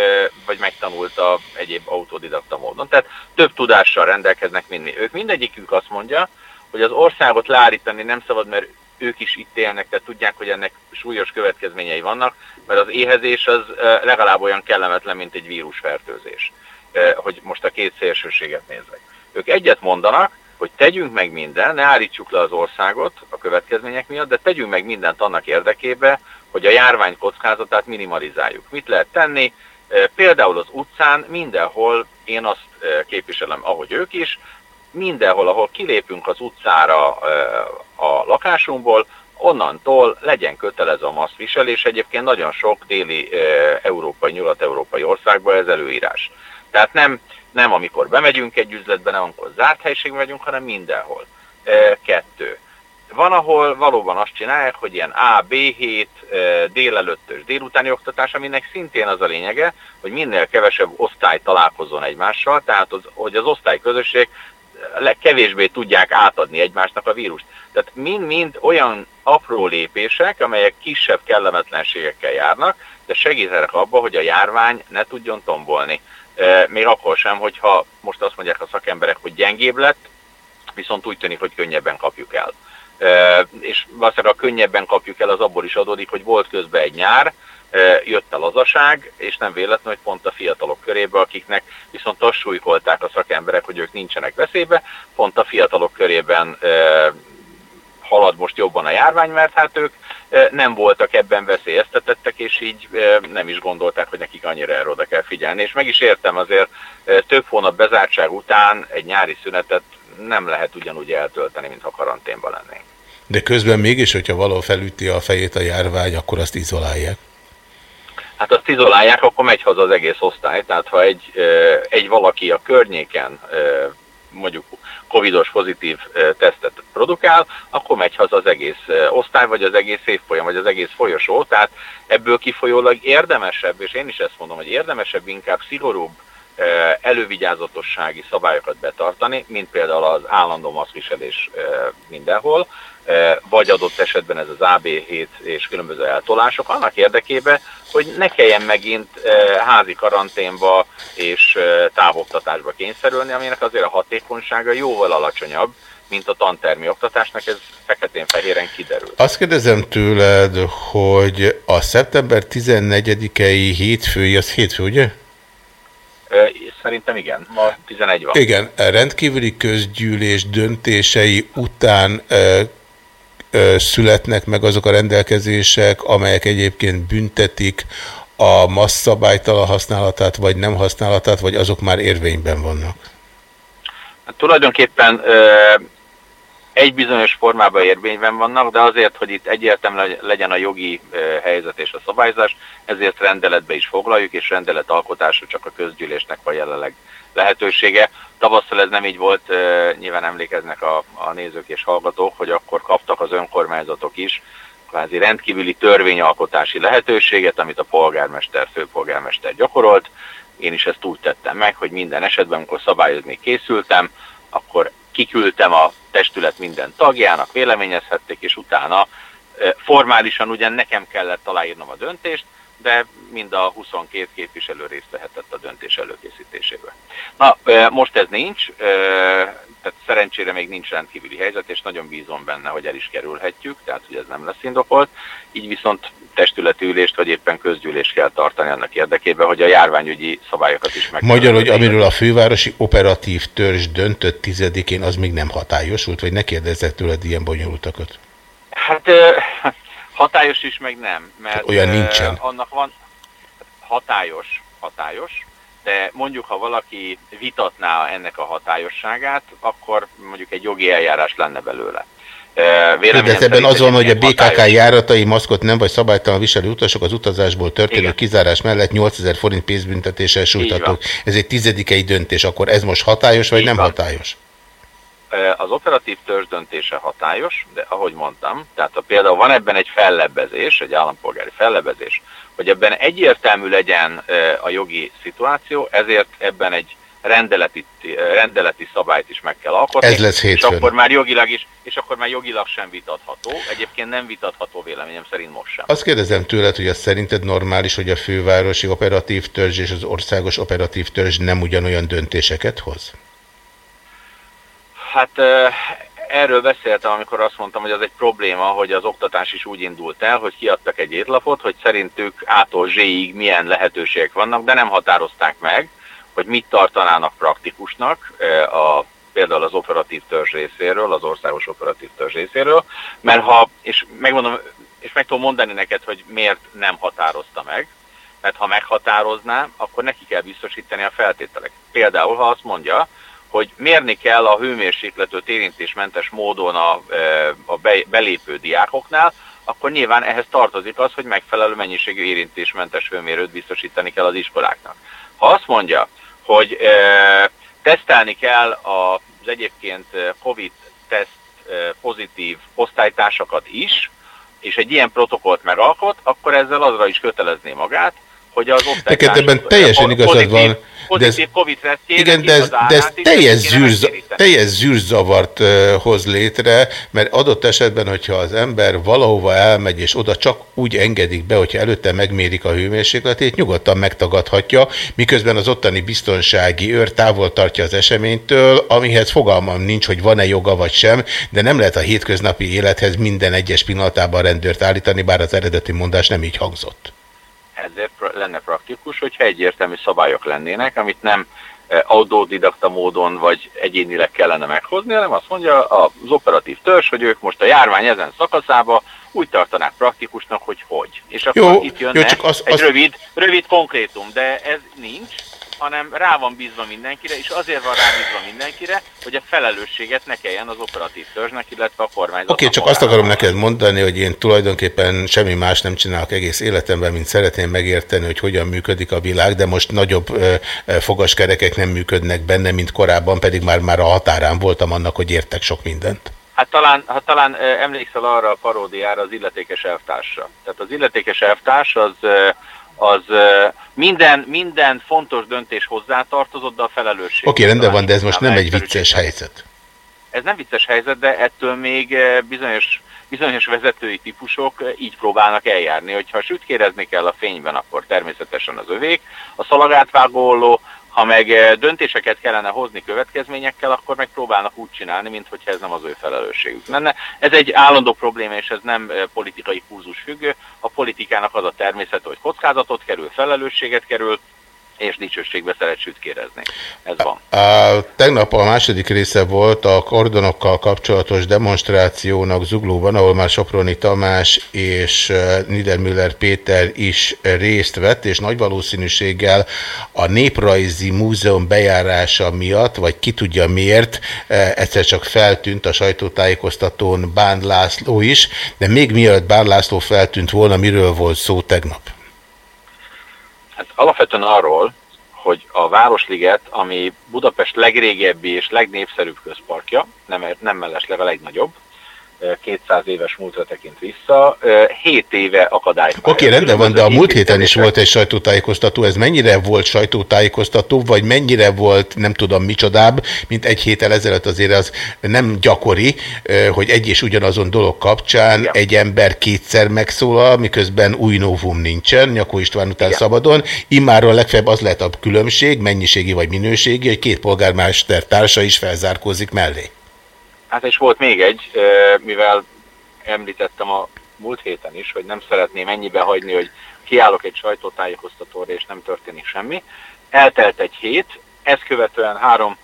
vagy megtanulta egyéb autodidakta módon. Tehát több tudással rendelkeznek minni. Ők mindegyikük azt mondja, hogy az országot leállítani nem szabad, mert ők is itt élnek, tehát tudják, hogy ennek súlyos következményei vannak, mert az éhezés az legalább olyan kellemetlen, mint egy vírusfertőzés, hogy most a két szélsőséget nézzek. Ők egyet mondanak, hogy tegyünk meg mindent, ne állítsuk le az országot a következmények miatt, de tegyünk meg mindent annak érdekébe, hogy a járvány kockázatát minimalizáljuk. Mit lehet tenni? Például az utcán mindenhol, én azt képviselem, ahogy ők is, mindenhol, ahol kilépünk az utcára a lakásunkból, onnantól legyen kötelező a maszkviselés. Egyébként nagyon sok déli európai, nyugat-európai országban ez előírás. Tehát nem, nem amikor bemegyünk egy üzletbe, nem amikor zárt helységben vagyunk, hanem mindenhol. Kettő. Van, ahol valóban azt csinálják, hogy ilyen A, B hét, ö, délelőttös, délutáni oktatás, aminek szintén az a lényege, hogy minél kevesebb osztály találkozzon egymással, tehát az, hogy az osztályközösség legkevésbé tudják átadni egymásnak a vírust. Tehát mind-mind olyan apró lépések, amelyek kisebb kellemetlenségekkel járnak, de segítenek abba, hogy a járvány ne tudjon tombolni. Még akkor sem, hogyha most azt mondják a szakemberek, hogy gyengébb lett, viszont úgy tűnik, hogy könnyebben kapjuk el. És valószínűleg a könnyebben kapjuk el az abból is adódik, hogy volt közben egy nyár, jött a lazaság, és nem véletlen, hogy pont a fiatalok körébe, akiknek viszont azt súlykolták a szakemberek, hogy ők nincsenek veszélybe, pont a fiatalok körében halad most jobban a járvány, mert hát ők nem voltak ebben veszélyeztetettek, és így nem is gondolták, hogy nekik annyira erre oda kell figyelni. És meg is értem azért több hónap bezártság után egy nyári szünetet nem lehet ugyanúgy eltölteni, mintha karanténban lennénk. De közben mégis, hogyha való felüti a fejét a járvány, akkor azt izolálják. Hát azt izolálják, akkor megy haza az egész osztály. Tehát ha egy, egy valaki a környéken mondjuk covidos pozitív tesztet produkál, akkor megy haza az egész osztály, vagy az egész évfolyam, vagy az egész folyosó. Tehát ebből kifolyólag érdemesebb, és én is ezt mondom, hogy érdemesebb inkább szigorúbb elővigyázatossági szabályokat betartani, mint például az állandó maszkviselés mindenhol, vagy adott esetben ez az AB7 és különböző eltolások, annak érdekében, hogy ne kelljen megint ö, házi karanténba és ö, távoktatásba kényszerülni, aminek azért a hatékonysága jóval alacsonyabb, mint a tantermi oktatásnak, ez feketén-fehéren kiderül. Azt kérdezem tőled, hogy a szeptember 14-i hétfői, az hétfő, ugye? Szerintem igen, ma 11 van. Igen, rendkívüli közgyűlés döntései után születnek meg azok a rendelkezések, amelyek egyébként büntetik a masszabálytalan használatát, vagy nem használatát, vagy azok már érvényben vannak? Hát tulajdonképpen egy bizonyos formában érvényben vannak, de azért, hogy itt egyértelmű legyen a jogi helyzet és a szabályzás, ezért rendeletbe is foglaljuk, és rendelet alkotása csak a közgyűlésnek van jelenleg lehetősége. Tavasszal ez nem így volt, nyilván emlékeznek a, a nézők és hallgatók, hogy akkor kaptak az önkormányzatok is kvázi rendkívüli törvényalkotási lehetőséget, amit a polgármester, főpolgármester gyakorolt. Én is ezt úgy tettem meg, hogy minden esetben, amikor szabályozni készültem, akkor kiküldtem a testület minden tagjának, véleményezhették, és utána formálisan ugyan nekem kellett aláírnom a döntést, de mind a 22 képviselő részt vehetett a döntés előkészítésében. Na, most ez nincs, eh, tehát szerencsére még nincs rendkívüli helyzet, és nagyon bízom benne, hogy el is kerülhetjük, tehát hogy ez nem lesz indokolt. Így viszont testületi ülést, vagy éppen közgyűlést kell tartani annak érdekében, hogy a járványügyi szabályokat is meg. Magyar, hogy amiről a fővárosi operatív törzs döntött tizedikén, az még nem hatályosult, vagy ne kérdezzek tőled ilyen bonyolultakat? Hát hatályos is, meg nem. Mert Olyan nincsen. Annak van hatályos, hatályos, de mondjuk, ha valaki vitatná ennek a hatályosságát, akkor mondjuk egy jogi eljárás lenne belőle. Véleményem ebben az van, hogy a BKK hatályos. járatai maszkot nem vagy szabálytalan viselő utasok az utazásból történő Igen. kizárás mellett 8000 forint pénzbüntetéssel sújtatók. Ez egy tizedikei döntés, akkor ez most hatályos vagy Így nem van. hatályos? Az operatív törzs döntése hatályos, de ahogy mondtam, tehát ha például van ebben egy fellebbezés, egy állampolgári fellebbezés, hogy ebben egyértelmű legyen a jogi szituáció, ezért ebben egy rendeleti, rendeleti szabályt is meg kell alkotni. Ez lesz és hétfőn. akkor már jogilag is, és akkor már jogilag sem vitatható. Egyébként nem vitatható véleményem szerint most sem. Azt kérdezem tőled, hogy az szerinted normális, hogy a fővárosi operatív törzs és az országos operatív törzs nem ugyanolyan döntéseket hoz? Hát erről beszéltem, amikor azt mondtam, hogy az egy probléma, hogy az oktatás is úgy indult el, hogy kiadtak egy étlapot, hogy szerintük A-tól Z-ig milyen lehetőségek vannak, de nem határozták meg, hogy mit tartanának praktikusnak a például az operatív törzs részéről, az országos operatív törzs részéről, mert ha, és megmondom, és meg tudom mondani neked, hogy miért nem határozta meg, mert ha meghatározná, akkor neki kell biztosítani a feltételeket. Például, ha azt mondja, hogy mérni kell a hőmérsékletet érintésmentes módon a, e, a be- belépő diákoknál, akkor nyilván ehhez tartozik az, hogy megfelelő mennyiségű érintésmentes hőmérőt biztosítani kell az iskoláknak. Ha azt mondja, hogy e, tesztelni kell az egyébként e, COVID-teszt e, pozitív osztálytársakat is, és egy ilyen protokollt megalkot, akkor ezzel azra is kötelezné magát, hogy az Neked osztálytársak ebben teljesen igazad pozitív, van. De ez, pozitív covid tesztjének igen, de ez, de ez teljes, zűrz, teljes zűrzavart uh, hoz létre, mert adott esetben, hogyha az ember valahova elmegy, és oda csak úgy engedik be, hogyha előtte megmérik a hőmérsékletét, nyugodtan megtagadhatja, miközben az ottani biztonsági őr távol tartja az eseménytől, amihez fogalmam nincs, hogy van-e joga vagy sem, de nem lehet a hétköznapi élethez minden egyes pillanatában rendőrt állítani, bár az eredeti mondás nem így hangzott. Ezért lenne praktikus, hogyha egyértelmű szabályok lennének, amit nem eh, autodidakta módon vagy egyénileg kellene meghozni, hanem azt mondja az operatív törzs, hogy ők most a járvány ezen szakaszába úgy tartanák praktikusnak, hogy hogy. És akkor Jó, itt jönne jó, csak az- egy az- rövid, rövid konkrétum, de ez nincs, hanem rá van bízva mindenkire, és azért van rá bízva mindenkire, hogy a felelősséget ne kelljen az operatív törzsnek, illetve a kormányzatnak. Oké, csak azt akarom neked mondani, hogy én tulajdonképpen semmi más nem csinálok egész életemben, mint szeretném megérteni, hogy hogyan működik a világ, de most nagyobb ö, fogaskerekek nem működnek benne, mint korábban, pedig már már a határán voltam annak, hogy értek sok mindent. Hát talán, ha talán emlékszel arra a paródiára az illetékes elvtársra. Tehát az illetékes elvtárs az, az minden, minden fontos döntés hozzátartozott, de a felelősség. Oké, rendben van, de ez most nem egy vicces helyzet. Ez nem vicces helyzet, de ettől még bizonyos, bizonyos vezetői típusok így próbálnak eljárni, hogyha sütkérezni kell a fényben, akkor természetesen az övék. A szalagátvágó olló, ha meg eh, döntéseket kellene hozni következményekkel, akkor meg próbálnak úgy csinálni, mintha ez nem az ő felelősségük lenne. Ez egy állandó probléma, és ez nem eh, politikai kurzus függő. A politikának az a természet, hogy kockázatot kerül, felelősséget kerül, és dicsőségbe szeret sütkérezni. Ez van. A, tegnap a második része volt a kordonokkal kapcsolatos demonstrációnak Zuglóban, ahol már Soproni Tamás és Niedermüller Péter is részt vett, és nagy valószínűséggel a Néprajzi Múzeum bejárása miatt, vagy ki tudja miért, egyszer csak feltűnt a sajtótájékoztatón Bán László is, de még mielőtt Bán László feltűnt volna, miről volt szó tegnap? Hát alapvetően arról, hogy a Városliget, ami Budapest legrégebbi és legnépszerűbb közparkja, nem, nem mellesleg a legnagyobb, 200 éves múltra tekint vissza, 7 éve akadálypálya. Oké, rendben van, de a múlt héten is volt egy sajtótájékoztató. Ez mennyire volt sajtótájékoztató, vagy mennyire volt nem tudom micsodább, mint egy héttel ezelőtt azért az nem gyakori, hogy egy és ugyanazon dolog kapcsán egy ember kétszer megszólal, miközben új novum nincsen, Nyakó István után szabadon. Immáron legfeljebb az lehet a különbség, mennyiségi vagy minőségi, hogy két polgármester társa is felzárkózik mellé. Hát és volt még egy, mivel említettem a múlt héten is, hogy nem szeretném ennyibe hagyni, hogy kiállok egy sajtótájékoztatóra és nem történik semmi. Eltelt egy hét, ezt követően három,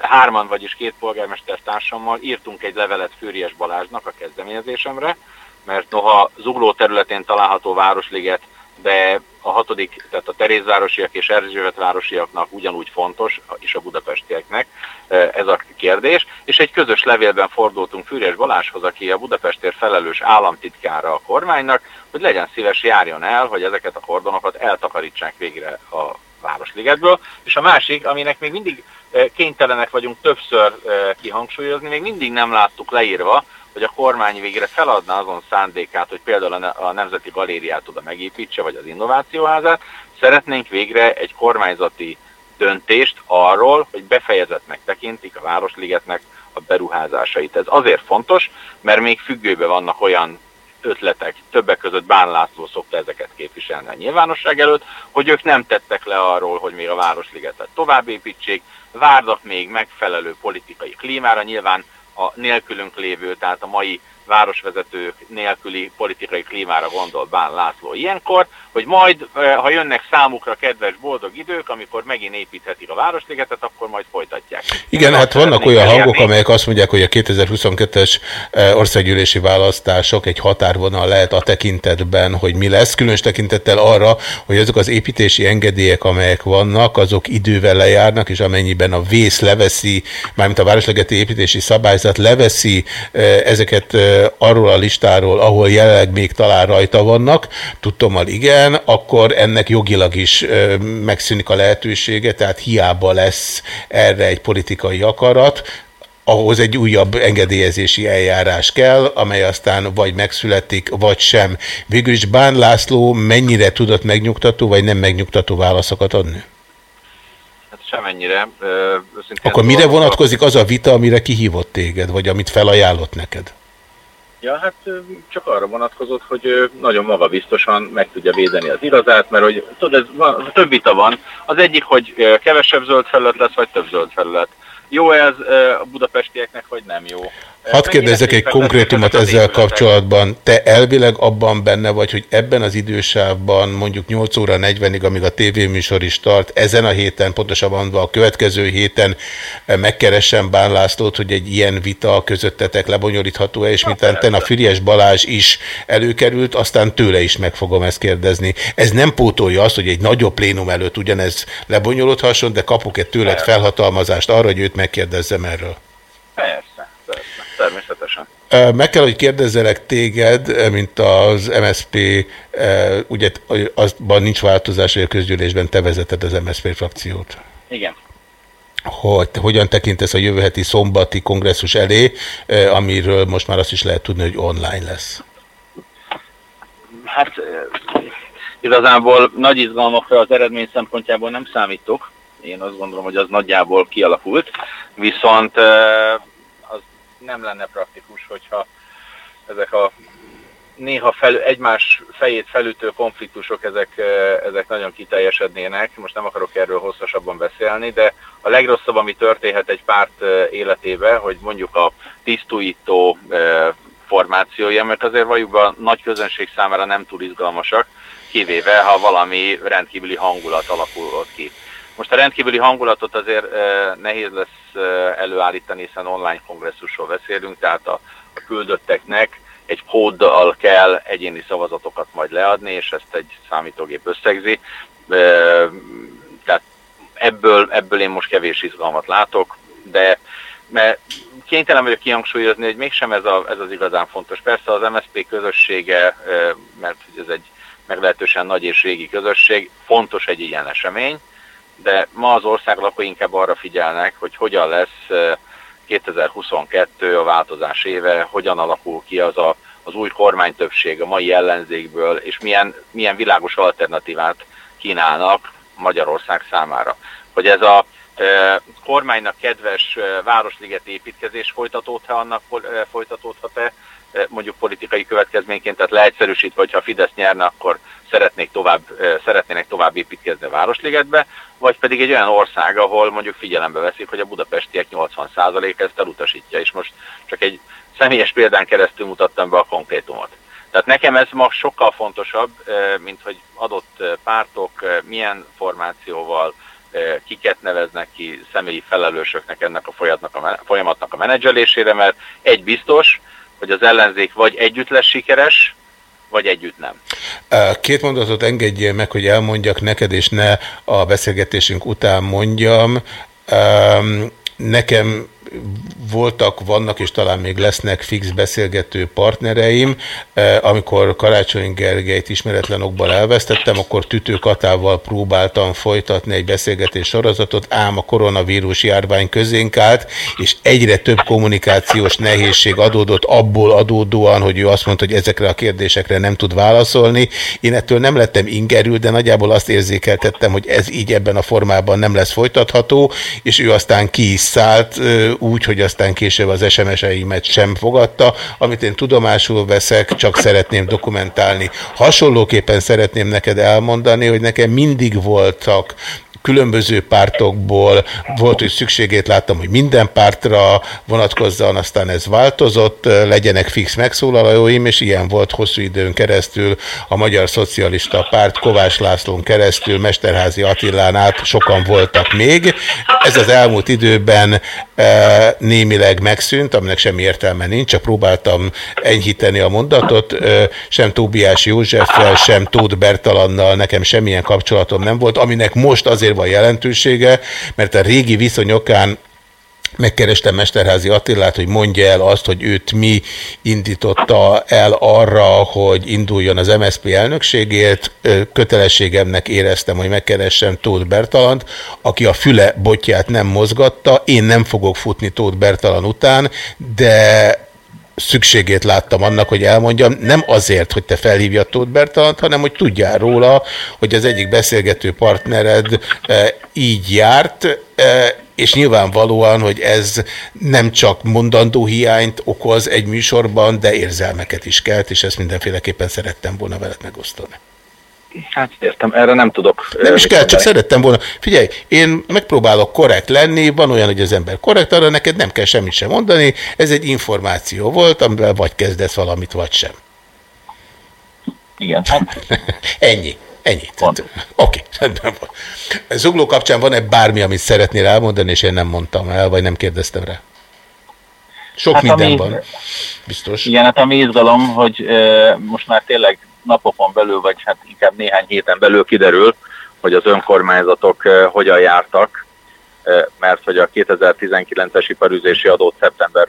hárman, vagyis két polgármester társammal írtunk egy levelet Fűries Balázsnak a kezdeményezésemre, mert noha Zugló területén található Városliget, de a hatodik, tehát a Terézvárosiak és Erzsébetvárosiaknak ugyanúgy fontos, és a budapestieknek eh, ez a kérdés, és egy közös levélben fordultunk Fűrjes Balázshoz, aki a Budapestért felelős államtitkára a kormánynak, hogy legyen szíves járjon el, hogy ezeket a kordonokat eltakarítsák végre a Városligetből, és a másik, aminek még mindig eh, kénytelenek vagyunk többször eh, kihangsúlyozni, még mindig nem láttuk leírva, hogy a kormány végre feladna azon szándékát, hogy például a Ne- a Nemzeti Galériát oda megépítse, vagy az Innovációházát, szeretnénk végre egy kormányzati döntést arról, hogy befejezetnek tekintik a Városligetnek a beruházásait. Ez azért fontos, mert még függőben vannak olyan ötletek, többek között Bán László szokta ezeket képviselni a nyilvánosság előtt, hogy ők nem tettek le arról, hogy még a Városligetet tovább építsék, várnak még megfelelő politikai klímára, nyilván a nélkülünk lévő, tehát a mai városvezetők nélküli politikai klímára gondol Bán László ilyenkor, hogy majd, eh, ha jönnek számukra kedves boldog idők, amikor megint építhetik a Városligetet, akkor majd folytatják. Igen, Én hát vannak olyan elérni- hangok, amelyek azt mondják, hogy a 2022-es eh, országgyűlési választások egy határvonal lehet a tekintetben, hogy mi lesz, különös tekintettel arra, hogy azok az építési engedélyek, amelyek vannak, azok idővel lejárnak, és amennyiben a vész leveszi, mármint a Városlegeti építési szabályzat leveszi eh, ezeket arról a listáról, ahol jelenleg még talán rajta vannak, tudtommal igen, akkor ennek jogilag is megszűnik a lehetősége, tehát hiába lesz erre egy politikai akarat, ahhoz egy újabb engedélyezési eljárás kell, amely aztán vagy megszületik, vagy sem. Végül is Bán László mennyire tudott megnyugtató, vagy nem megnyugtató válaszokat adni? Hát semennyire. ö, őszintén Akkor mire szólva- vonatkozik az a vita, amire kihívott téged, vagy amit felajánlott neked? Ja, hát csak arra vonatkozott, hogy nagyon magabiztosan meg tudja védeni az igazát, mert hogy tudod, ez van, több vita van. Az egyik, hogy kevesebb zöld felület lesz, vagy több zöld felület. Jó ez a budapestieknek, vagy nem jó? Hadd kérdezzek egy konkrétumot ezzel kapcsolatban. Te elvileg abban benne vagy, hogy ebben az idősávban mondjuk 8 óra 40-ig, amíg a tévéműsor is tart, ezen a héten, pontosabban a következő héten megkeressem Bán Lászlót, hogy egy ilyen vita közöttetek lebonyolítható-e, és mintán a Füriás Balázs is előkerült, aztán tőle is meg fogom ezt kérdezni. Ez nem pótolja azt, hogy egy nagyobb plénum előtt ugyanez lebonyolódhasson, de kapok-e tőled felhatalmazást arra, hogy őt megkérdezzem erről? Persze, természetesen. Meg kell, hogy kérdezzelek téged, mint az MSP, ugye azban nincs változás, hogy a közgyűlésben te vezeted az MSP frakciót. Igen. Hogy hogyan tekintesz a jövő heti szombati kongresszus elé, amiről most már azt is lehet tudni, hogy online lesz. Hát igazából nagy izgalmakra az eredmény szempontjából nem számítok. Én azt gondolom, hogy az nagyjából kialakult. Viszont nem lenne praktikus, hogyha ezek a néha fel, egymás fejét felütő konfliktusok, ezek, ezek nagyon kiteljesednének. Most nem akarok erről hosszasabban beszélni, de a legrosszabb, ami történhet egy párt életébe, hogy mondjuk a tisztújító formációja, mert azért valljuk a nagy közönség számára nem túl izgalmasak, kivéve ha valami rendkívüli hangulat alakulott ki. Most a rendkívüli hangulatot azért nehéz lesz előállítani, hiszen online kongresszusról beszélünk, tehát a, a küldötteknek egy kóddal kell egyéni szavazatokat majd leadni, és ezt egy számítógép összegzi. Tehát ebből, ebből én most kevés izgalmat látok, de mert kénytelen vagyok kihangsúlyozni, hogy mégsem ez, a, ez az igazán fontos. Persze az MSZP közössége, mert ez egy meglehetősen nagy és régi közösség, fontos egy ilyen esemény, de ma az ország lakói inkább arra figyelnek, hogy hogyan lesz 2022 a változás éve, hogyan alakul ki az a, az új kormánytöbbség a mai ellenzékből, és milyen, milyen világos alternatívát kínálnak Magyarország számára. Hogy ez a e, kormánynak kedves városliget építkezés folytatódhat, annak folytatódhat-e, mondjuk politikai következményként, tehát leegyszerűsítve, hogyha a Fidesz nyerne, akkor szeretnék tovább, szeretnének tovább építkezni a Városligetbe, vagy pedig egy olyan ország, ahol mondjuk figyelembe veszik, hogy a budapestiek 80% ezt elutasítja, és most csak egy személyes példán keresztül mutattam be a konkrétumot. Tehát nekem ez ma sokkal fontosabb, mint hogy adott pártok milyen formációval, kiket neveznek ki személyi felelősöknek ennek a folyamatnak a menedzselésére, mert egy biztos, hogy az ellenzék vagy együtt lesz sikeres, vagy együtt nem. Két mondatot engedjél meg, hogy elmondjak neked, és ne a beszélgetésünk után mondjam. Nekem voltak, vannak és talán még lesznek fix beszélgető partnereim. E, amikor Karácsony Gergelyt ismeretlen okból elvesztettem, akkor tütőkatával próbáltam folytatni egy beszélgetés sorozatot, ám a koronavírus járvány közénk állt, és egyre több kommunikációs nehézség adódott abból adódóan, hogy ő azt mondta, hogy ezekre a kérdésekre nem tud válaszolni. Én ettől nem lettem ingerül, de nagyjából azt érzékeltettem, hogy ez így ebben a formában nem lesz folytatható, és ő aztán ki is szállt, úgy, hogy aztán később az SMS-eimet sem fogadta, amit én tudomásul veszek, csak szeretném dokumentálni. Hasonlóképpen szeretném neked elmondani, hogy nekem mindig voltak különböző pártokból, volt, hogy szükségét láttam, hogy minden pártra vonatkozzon, aztán ez változott, legyenek fix megszólalóim, és ilyen volt hosszú időn keresztül a Magyar Szocialista Párt Kovács Lászlón keresztül, Mesterházi Attilán át sokan voltak még. Ez az elmúlt időben e, némileg megszűnt, aminek semmi értelme nincs, csak próbáltam enyhíteni a mondatot, e, sem Tóbiás Józseffel, sem Tóth Bertalannal nekem semmilyen kapcsolatom nem volt, aminek most azért van jelentősége, mert a régi viszonyokán megkerestem Mesterházi Attilát, hogy mondja el azt, hogy őt mi indította el arra, hogy induljon az MSZP elnökségét. Kötelességemnek éreztem, hogy megkeressem Tóth Bertalant, aki a füle botját nem mozgatta. Én nem fogok futni Tóth Bertalan után, de szükségét láttam annak, hogy elmondjam, nem azért, hogy te felhívja Tóth Bertalant, hanem hogy tudjál róla, hogy az egyik beszélgető partnered e, így járt, e, és nyilvánvalóan, hogy ez nem csak mondandó hiányt okoz egy műsorban, de érzelmeket is kelt, és ezt mindenféleképpen szerettem volna veled megosztani. Hát értem, erre nem tudok. Nem is kell, csak szerettem volna. Figyelj, én megpróbálok korrekt lenni, van olyan, hogy az ember korrekt, arra neked nem kell semmit sem mondani, ez egy információ volt, amivel vagy kezdesz valamit, vagy sem. Igen, hát [LAUGHS] Ennyi. Ennyi. Oké, rendben van. Zugló kapcsán van-e bármi, amit szeretnél elmondani, és én nem mondtam el, vagy nem kérdeztem rá? Sok Hát, minden ami- van. Biztos. Igen, hát ami izgalom, hogy ö, most már tényleg napokon belül, vagy hát inkább néhány héten belül kiderül, hogy az önkormányzatok hogyan jártak, mert hogy a 2019-es iparüzési adót szeptember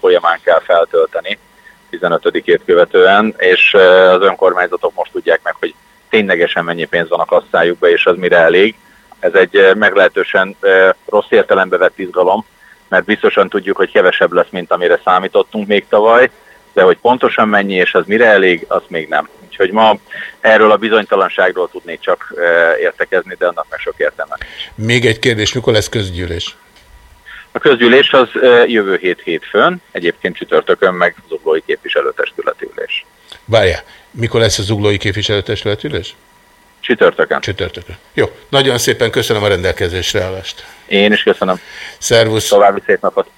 folyamán kell feltölteni, 15-ét követően, és az önkormányzatok most tudják meg, hogy ténylegesen mennyi pénz van a kasszájukba, és az mire elég. Ez egy meglehetősen rossz értelembe vett izgalom, mert biztosan tudjuk, hogy kevesebb lesz, mint amire számítottunk még tavaly, de hogy pontosan mennyi és az mire elég, az még nem. Úgyhogy ma erről a bizonytalanságról tudnék csak ö, értekezni, de annak meg sok értelme. Még egy kérdés, mikor lesz közgyűlés? A közgyűlés az ö, jövő hét hétfőn, egyébként csütörtökön meg zuglói képviselőtestületi ülés. Várjál, mikor lesz a zuglói képviselőtestületülés? Csütörtökön. Csütörtökön. Jó, nagyon szépen köszönöm a rendelkezésre állást. Én is köszönöm. Szervusz. További szép napot.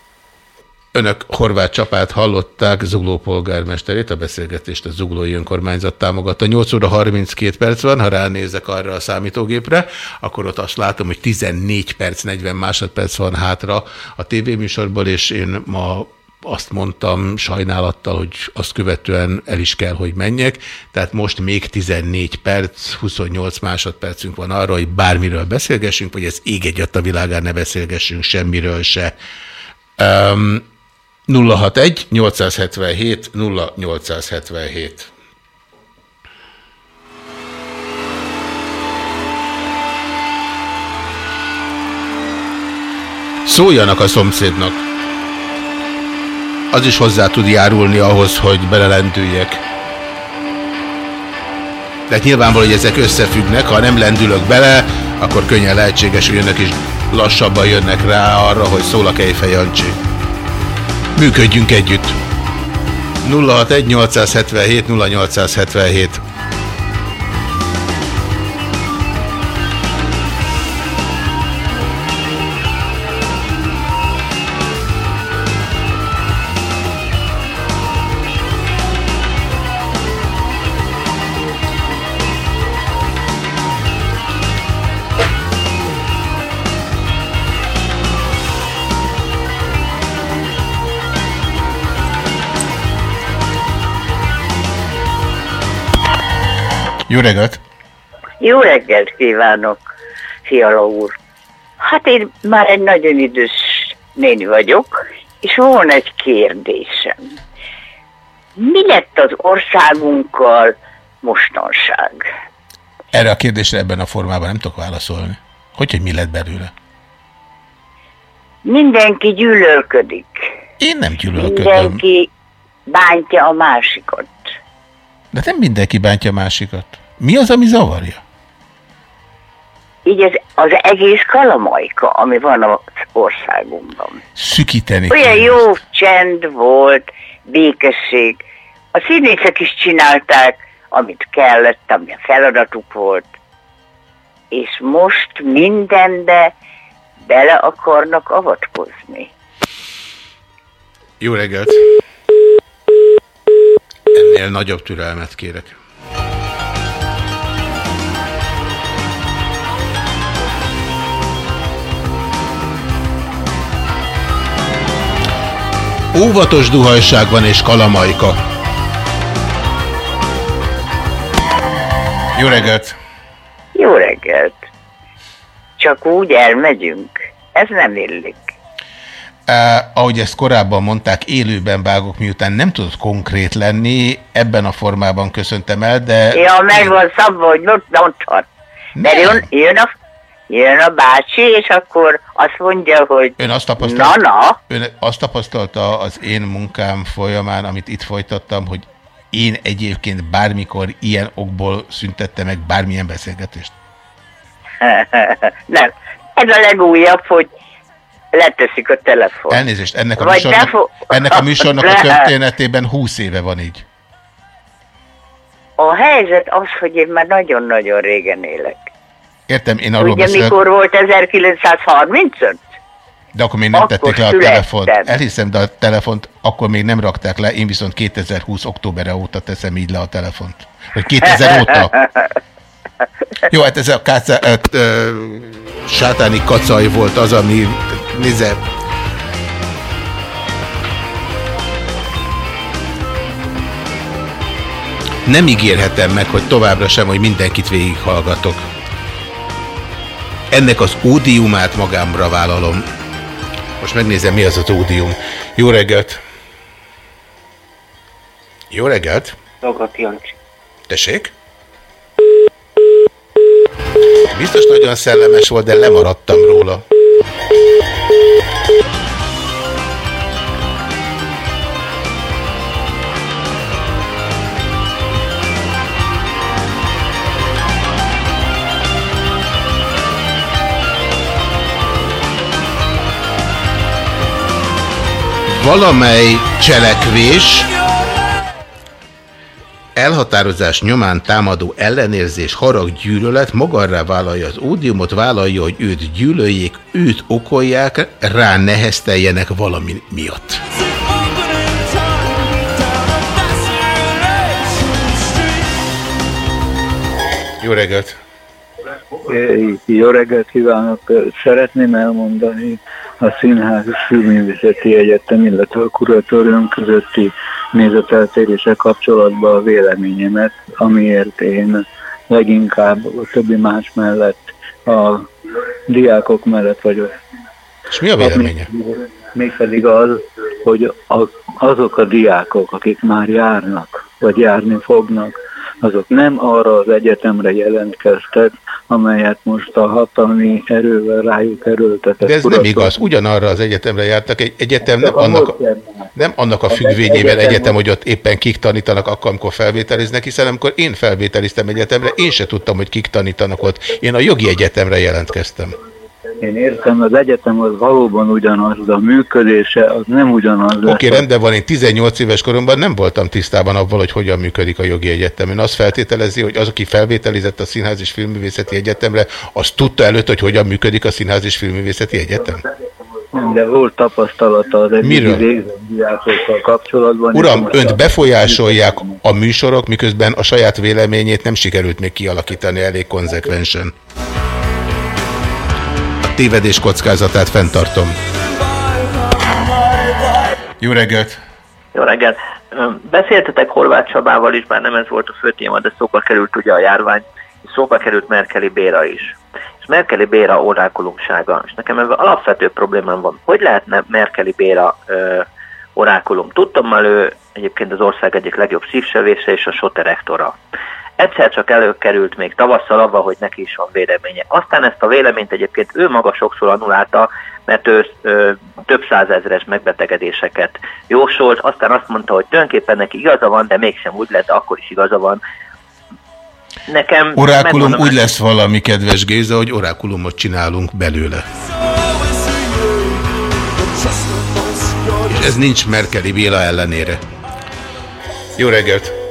Önök Horváth Csapát hallották, Zugló polgármesterét, a beszélgetést a Zuglói Önkormányzat támogatta. 8 óra 32 perc van, ha ránézek arra a számítógépre, akkor ott azt látom, hogy 14 perc, 40 másodperc van hátra a tévéműsorból, és én ma azt mondtam sajnálattal, hogy azt követően el is kell, hogy menjek. Tehát most még 14 perc, 28 másodpercünk van arra, hogy bármiről beszélgessünk, vagy ez ég egy a világán ne beszélgessünk semmiről se. Um, 061 877 0877 Szóljanak a szomszédnak. Az is hozzá tud járulni ahhoz, hogy belelendüljek. De hát nyilvánvaló, hogy ezek összefüggnek, ha nem lendülök bele, akkor könnyen lehetséges, hogy önök is lassabban jönnek rá arra, hogy szól a Kejfej Jancsi. Működjünk együtt. 061 877 0877 Jó reggelt! Jó reggelt kívánok, Fiala úr. Hát én már egy nagyon idős néni vagyok, és van egy kérdésem. Mi lett az országunkkal mostanság? Erre a kérdésre ebben a formában nem tudok válaszolni. Hogy, hogy mi lett belőle? Mindenki gyűlölködik. Én nem gyűlölködöm. Mindenki bántja a másikat. De nem mindenki bántja a másikat. Mi az, ami zavarja? Így az, az egész kalamajka, ami van az országunkban. Szükíteni. Olyan kell. jó csend volt, békesség. A színészek is csinálták, amit kellett, ami a feladatuk volt. És most mindenbe bele akarnak avatkozni. Jó reggelt! Ennél nagyobb türelmet kérek. Óvatos duhajság van és kalamajka. Jó reggelt! Jó reggelt! Csak úgy elmegyünk. Ez nem illik. Uh, ahogy ezt korábban mondták, élőben vágok, miután nem tudott konkrét lenni, ebben a formában köszöntem el, de... Ja, meg van szabva, hogy ott. Mert jön, jön, a, jön a bácsi, és akkor azt mondja, hogy Ön azt, tapasztalta, na, na, ön azt tapasztalta az én munkám folyamán, amit itt folytattam, hogy én egyébként bármikor ilyen okból szüntettem meg bármilyen beszélgetést? [LAUGHS] nem. Ez a legújabb, hogy leteszik a telefon. Elnézést, ennek a Vagy műsornak, ennek a, műsornak a [LAUGHS] történetében 20 éve van így. A helyzet az, hogy én már nagyon-nagyon régen élek. Értem, én arról Ugye beszélek, mikor volt 1935? de akkor még nem Akkor tették le a születtem. telefont. Elhiszem, de a telefont akkor még nem rakták le, én viszont 2020 októberre óta teszem így le a telefont. Vagy 2000 óta. Jó, hát ez a káca, ö, ö, sátáni kacaj volt az, ami, nézze, nem ígérhetem meg, hogy továbbra sem, hogy mindenkit végighallgatok. Ennek az ódiumát magámra vállalom. Most megnézem, mi az az ódium. Jó reggelt! Jó reggelt! Dagat Jancsi. Tessék? Biztos nagyon szellemes volt, de lemaradtam róla. Valamely cselekvés elhatározás nyomán támadó ellenérzés, harag, gyűlölet magarrá vállalja az ódiumot, vállalja, hogy őt gyűlöljék, őt okolják, rá nehezteljenek valami miatt. Jó reggelt! Jó reggelt kívánok! Szeretném elmondani a Színház Filmművészeti Egyetem, illetve a kuratórium közötti nézeteltérése kapcsolatban a véleményemet, amiért én leginkább a többi más mellett a diákok mellett vagyok. És mi a véleménye? Mégpedig az, hogy azok a diákok, akik már járnak, vagy járni fognak, azok nem arra az egyetemre jelentkeztek, amelyet most a hatalmi erővel rájuk erőltetett. De ez nem igaz, ugyanarra az egyetemre jártak, egy egyetem nem annak, a- nem annak a függvényében egyetem, hogy ott éppen kik tanítanak akkor, amikor felvételiznek, hiszen amikor én felvételiztem egyetemre, én se tudtam, hogy kik tanítanak ott. Én a jogi egyetemre jelentkeztem. Én értem, az egyetem az valóban ugyanaz, de a működése az nem ugyanaz. Oké, okay, rendben van, én 18 éves koromban nem voltam tisztában abban, hogy hogyan működik a jogi egyetem. Én azt feltételezi, hogy az, aki felvételizett a Színház és Filmművészeti Egyetemre, az tudta előtt, hogy hogyan működik a Színház és Filmművészeti Egyetem? De volt tapasztalata az eddigi Miről? végzett diákokkal kapcsolatban. Uram, önt befolyásolják a műsorok, miközben a saját véleményét nem sikerült még kialakítani elég konzekvensen. Tévedés kockázatát fenntartom. Jó reggelt! Jó reggelt! Beszéltetek Horváth Csabával is, bár nem ez volt a fő téma, de szóba került ugye a járvány, és szóba került Merkeli Béra is. És Merkeli Béra orákulumsága. És nekem ebben alapvető problémám van. Hogy lehetne Merkeli Béra ö, orákulum? Tudtam már ő egyébként az ország egyik legjobb szívsevésze és a SOTE rektora. Egyszer csak előkerült még tavasszal avval, hogy neki is van véleménye. Aztán ezt a véleményt egyébként ő maga sokszor annulálta, mert ő ö, több százezres megbetegedéseket jósolt, aztán azt mondta, hogy tulajdonképpen neki igaza van, de mégsem úgy lett, akkor is igaza van. Nekem... Orákulum úgy lesz valami, kedves Géza, hogy orákulumot csinálunk belőle. És ez nincs Merkeli Béla ellenére. Jó reggelt!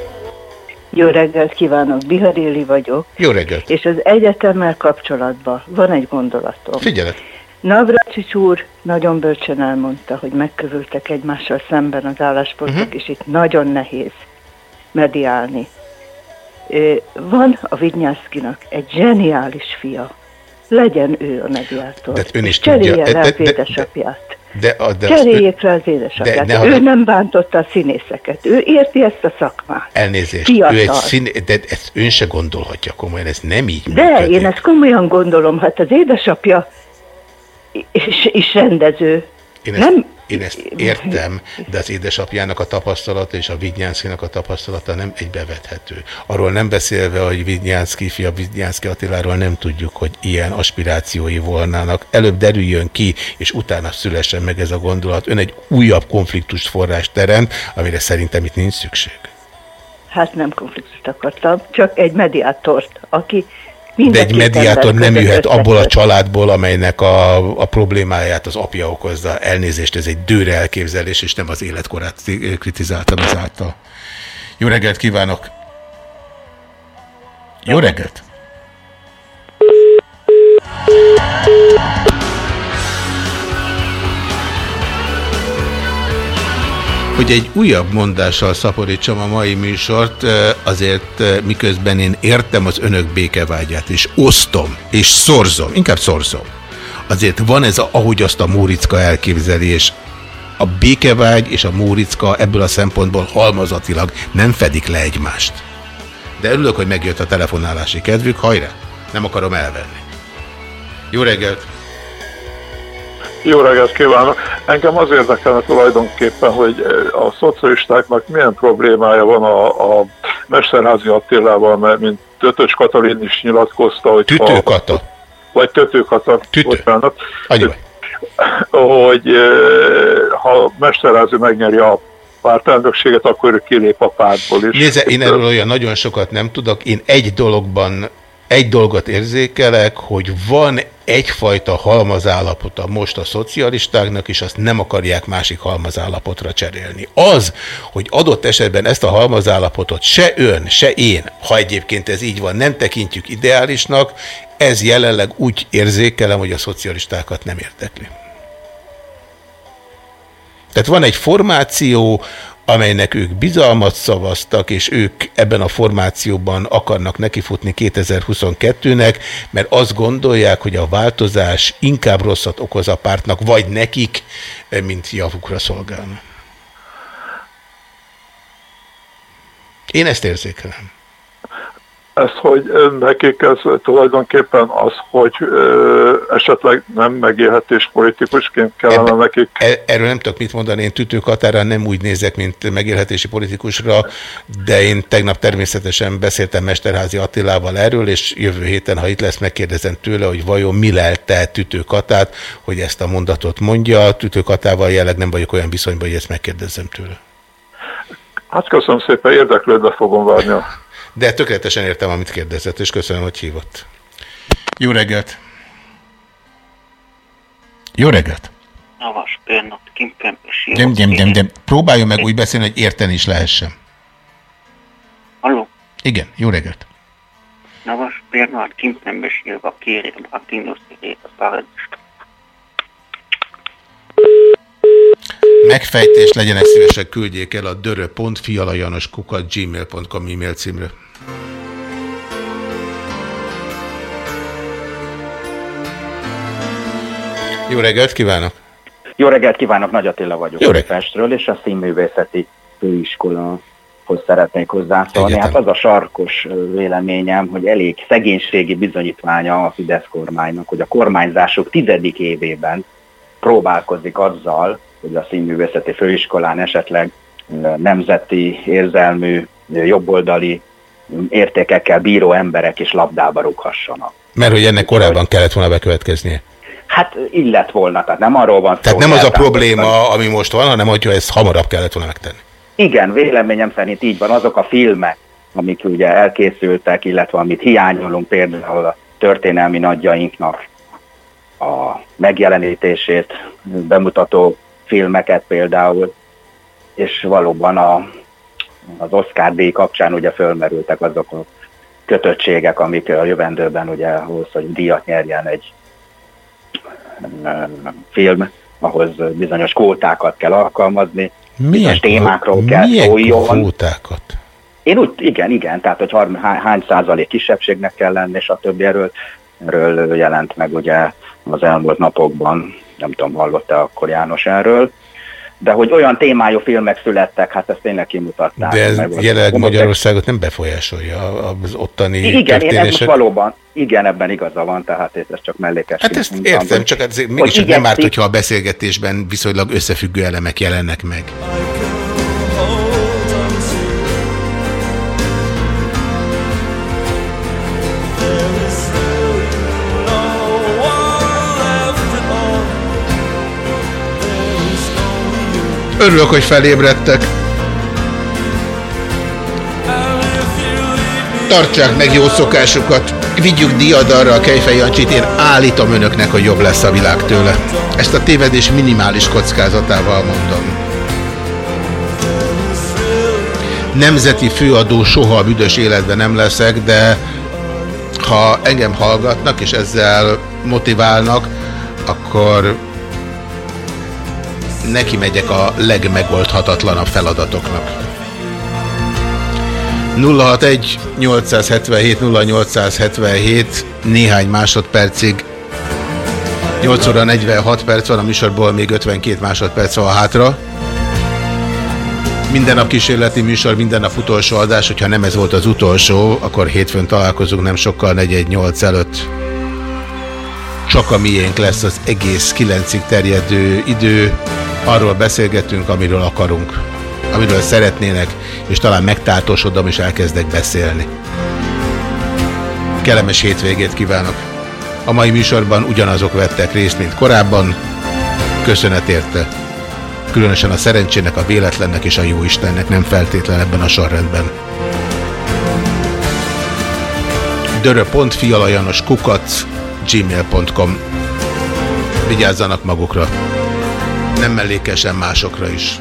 Jó reggelt kívánok, Biharéli vagyok, Jó reggelt! és az egyetemmel kapcsolatban van egy gondolatom. Figyelet! Navracsics úr nagyon bölcsen elmondta, hogy megkövültek egymással szemben az álláspontok, uh-huh. és itt nagyon nehéz mediálni. Van a Vidnyászkinak egy zseniális fia. Legyen ő a mediátor. De ön is tudja- de- de- de-. De, a- de Cseréljék le az édesapját. De ne ő nem bántotta a színészeket. Ő érti ezt a szakmát. Elnézést, Fiatal. ő egy szín... de ezt ön se gondolhatja komolyan, ez nem így De működik. én ezt komolyan gondolom, hát az édesapja is, is rendező. Én ezt, Nem, én ezt értem, de az édesapjának a tapasztalata és a Vidnyánszkinak a tapasztalata nem egybevethető. Arról nem beszélve, hogy Vidnyánszki fia Vidnyánszki Attiláról nem tudjuk, hogy ilyen aspirációi volnának. Előbb derüljön ki, és utána szülessen meg ez a gondolat. Ön egy újabb konfliktust forrás teremt, amire szerintem itt nincs szükség. hát nem konfliktust akartam, csak egy mediátort, aki mind De egy mediátor nem jöhet abból a családból, amelynek a, a problémáját az apja okozza. Elnézést, ez egy dőre elképzelés, és nem az életkorát kritizáltam ezáltal. Jó reggelt kívánok! Jó reggelt! Hogy egy újabb mondással szaporítsam a mai műsort, azért miközben én értem az önök békevágyát, és osztom, és szorzom, inkább szorzom. Azért van ez, ahogy azt a Móriczka elképzeli, és a békevágy és a Móriczka ebből a szempontból halmazatilag nem fedik le egymást. De örülök, hogy megjött a telefonálási kedvük, hajrá! Nem akarom elvenni. Jó reggelt! Jó reggelt kívánok! Engem az érdekelne tulajdonképpen, hogy eh, a szocialistáknak milyen problémája van a, a Mesterházi Attilával, mert mint Tötös Katalin is nyilatkozta, hogy... Tütőkata. Ha, vagy Tötőkata. Tütő. Bocsánat. Hogy eh, ha Mesterházi megnyeri a pártelnökséget, akkor ő kilép a pártból is. Nézze, én erről olyan nagyon sokat nem tudok. Én egy dologban, egy dolgot érzékelek, hogy van egyfajta halmazállapota most a szocialistáknak, és azt nem akarják másik halmazállapotra cserélni. Az, hogy adott esetben ezt a halmazállapotot se ön, se én, ha egyébként ez így van, nem tekintjük ideálisnak, ez jelenleg úgy érzékelem, hogy a szocialistákat nem érdekli. Tehát van egy formáció, amelynek ők bizalmat szavaztak, és ők ebben a formációban akarnak nekifutni 2022-nek, mert azt gondolják, hogy a változás inkább rosszat okoz a pártnak, vagy nekik, mint javukra szolgálna. Én ezt érzékelem. Ez, hogy nekik ez tulajdonképpen az, hogy ö, esetleg nem megélhetés politikusként kellene Ebbe- nekik E- Erről nem tudok mit mondani, én tütőkatára nem úgy nézek, mint megélhetési politikusra, de én tegnap természetesen beszéltem Mesterházi Attilával erről, és jövő héten, ha itt lesz, megkérdezem tőle, hogy vajon mi lelte tütőkatát, hogy ezt a mondatot mondja. Tütőkatával jelleg nem vagyok olyan viszonyban, hogy ezt megkérdezzem tőle. Hát köszönöm szépen, érdeklődve fogom várni a De tökéletesen értem, amit kérdezett, és köszönöm, hogy hívott. Jó reggelt! Jó reggelt! Navas Bernard Kimpen Gyem, gyem, gyem, gyem. Próbáljon meg úgy beszélni, hogy érteni is lehessen. Halló? Igen, jó reggelt! Navas Bernard Kimpen besélve kérem a kínoszérét a paradist. Megfejtés legyenek szívesek, küldjék el a dörö.fialajanoskukat gmail.com e-mail címre. Jó reggelt kívánok! Jó reggelt kívánok, Nagy Attila vagyok Jó reggelt. Festről, és a színművészeti főiskolahoz szeretnék hozzászólni. Hát az a sarkos véleményem, hogy elég szegénységi bizonyítványa a Fidesz kormánynak, hogy a kormányzásuk tizedik évében próbálkozik azzal, hogy a színművészeti főiskolán esetleg nemzeti, érzelmű, jobboldali értékekkel bíró emberek is labdába rúghassanak. Mert hogy ennek korábban kellett volna bekövetkeznie. Hát illet volna, tehát nem arról van szó. Tehát nem az a probléma, ami most van, hanem hogyha ezt hamarabb kellett volna megtenni. Igen, véleményem szerint így van. Azok a filmek, amik ugye elkészültek, illetve amit hiányolunk például a történelmi nagyjainknak a megjelenítését, bemutató filmeket például, és valóban a, az Oscar díj kapcsán ugye fölmerültek azok a kötöttségek, amik a jövendőben ugye ahhoz, hogy díjat nyerjen egy film, ahhoz bizonyos kvótákat kell alkalmazni, bizonyos témákról kell milyen szóljon. kvótákat? Én úgy, igen, igen, tehát hogy harm, há- hány százalék kisebbségnek kell lenni, és a többi erről, erről jelent meg ugye az elmúlt napokban, nem tudom, hallott-e akkor János erről, de hogy olyan témájú filmek születtek, hát ezt tényleg kimutatták. De ez jelenleg Magyarországot nem befolyásolja az ottani Igen, én ez most történések. valóban, igen, ebben igaza van, tehát ez csak mellékes. Hát ezt értem, csak azért mégiscsak nem árt, hogyha a beszélgetésben viszonylag összefüggő elemek jelennek meg. Örülök, hogy felébredtek. Tartsák meg jó szokásukat. Vigyük diadarra a Kejfej Jancsit, én állítom önöknek, hogy jobb lesz a világ tőle. Ezt a tévedés minimális kockázatával mondom. Nemzeti főadó soha a büdös életben nem leszek, de Ha engem hallgatnak, és ezzel motiválnak, akkor neki megyek a legmegoldhatatlanabb feladatoknak. 061 877 0877 néhány másodpercig 8 óra 46 perc van, a műsorból még 52 másodperc van hátra. Minden nap kísérleti műsor, minden nap utolsó adás, hogyha nem ez volt az utolsó, akkor hétfőn találkozunk nem sokkal 418 előtt. Csak a miénk lesz az egész 9-ig terjedő idő, arról beszélgetünk, amiről akarunk, amiről szeretnének, és talán megtátosodom, és elkezdek beszélni. Kellemes hétvégét kívánok! A mai műsorban ugyanazok vettek részt, mint korábban. Köszönet érte. Különösen a szerencsének, a véletlennek és a jó Istennek nem feltétlen ebben a sorrendben. dörö.fialajanos kukac gmail.com Vigyázzanak magukra. Nem mellékesen másokra is.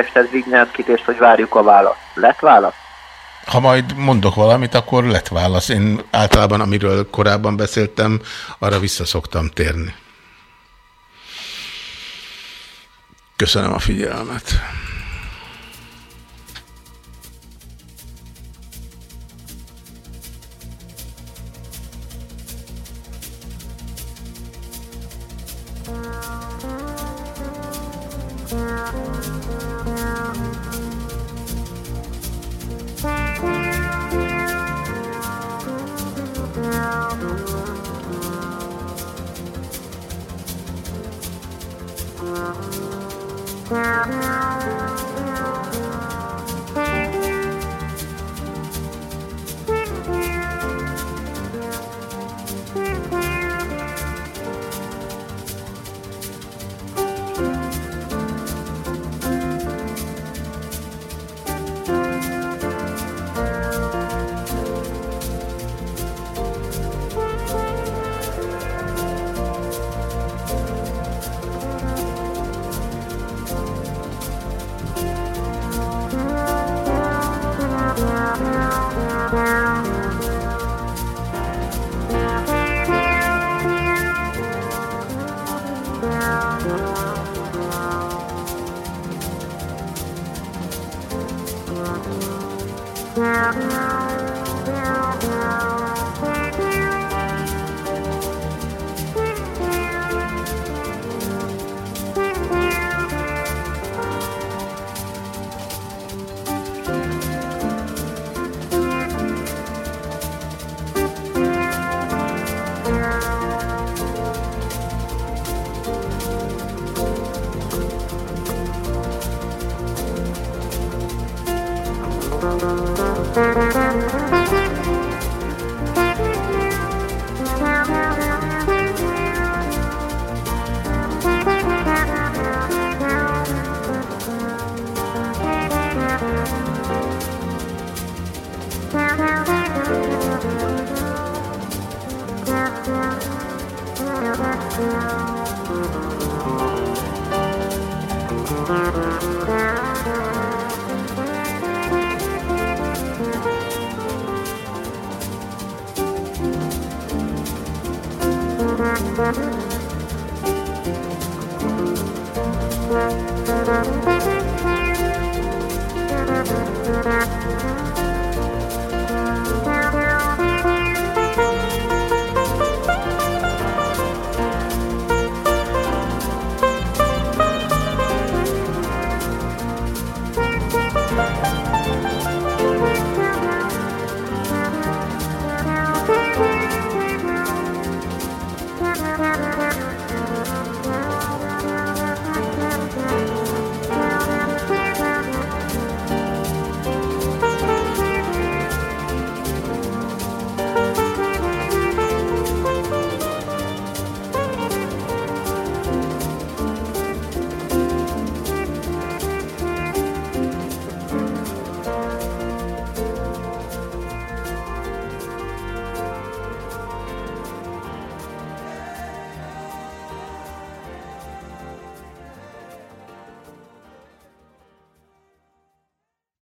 Megkerested Vignyánszkit, és hogy várjuk a választ. Lett válasz? Ha majd mondok valamit, akkor lett válasz. Én általában, amiről korábban beszéltem, arra vissza szoktam térni. Köszönöm a figyelmet. Thank you.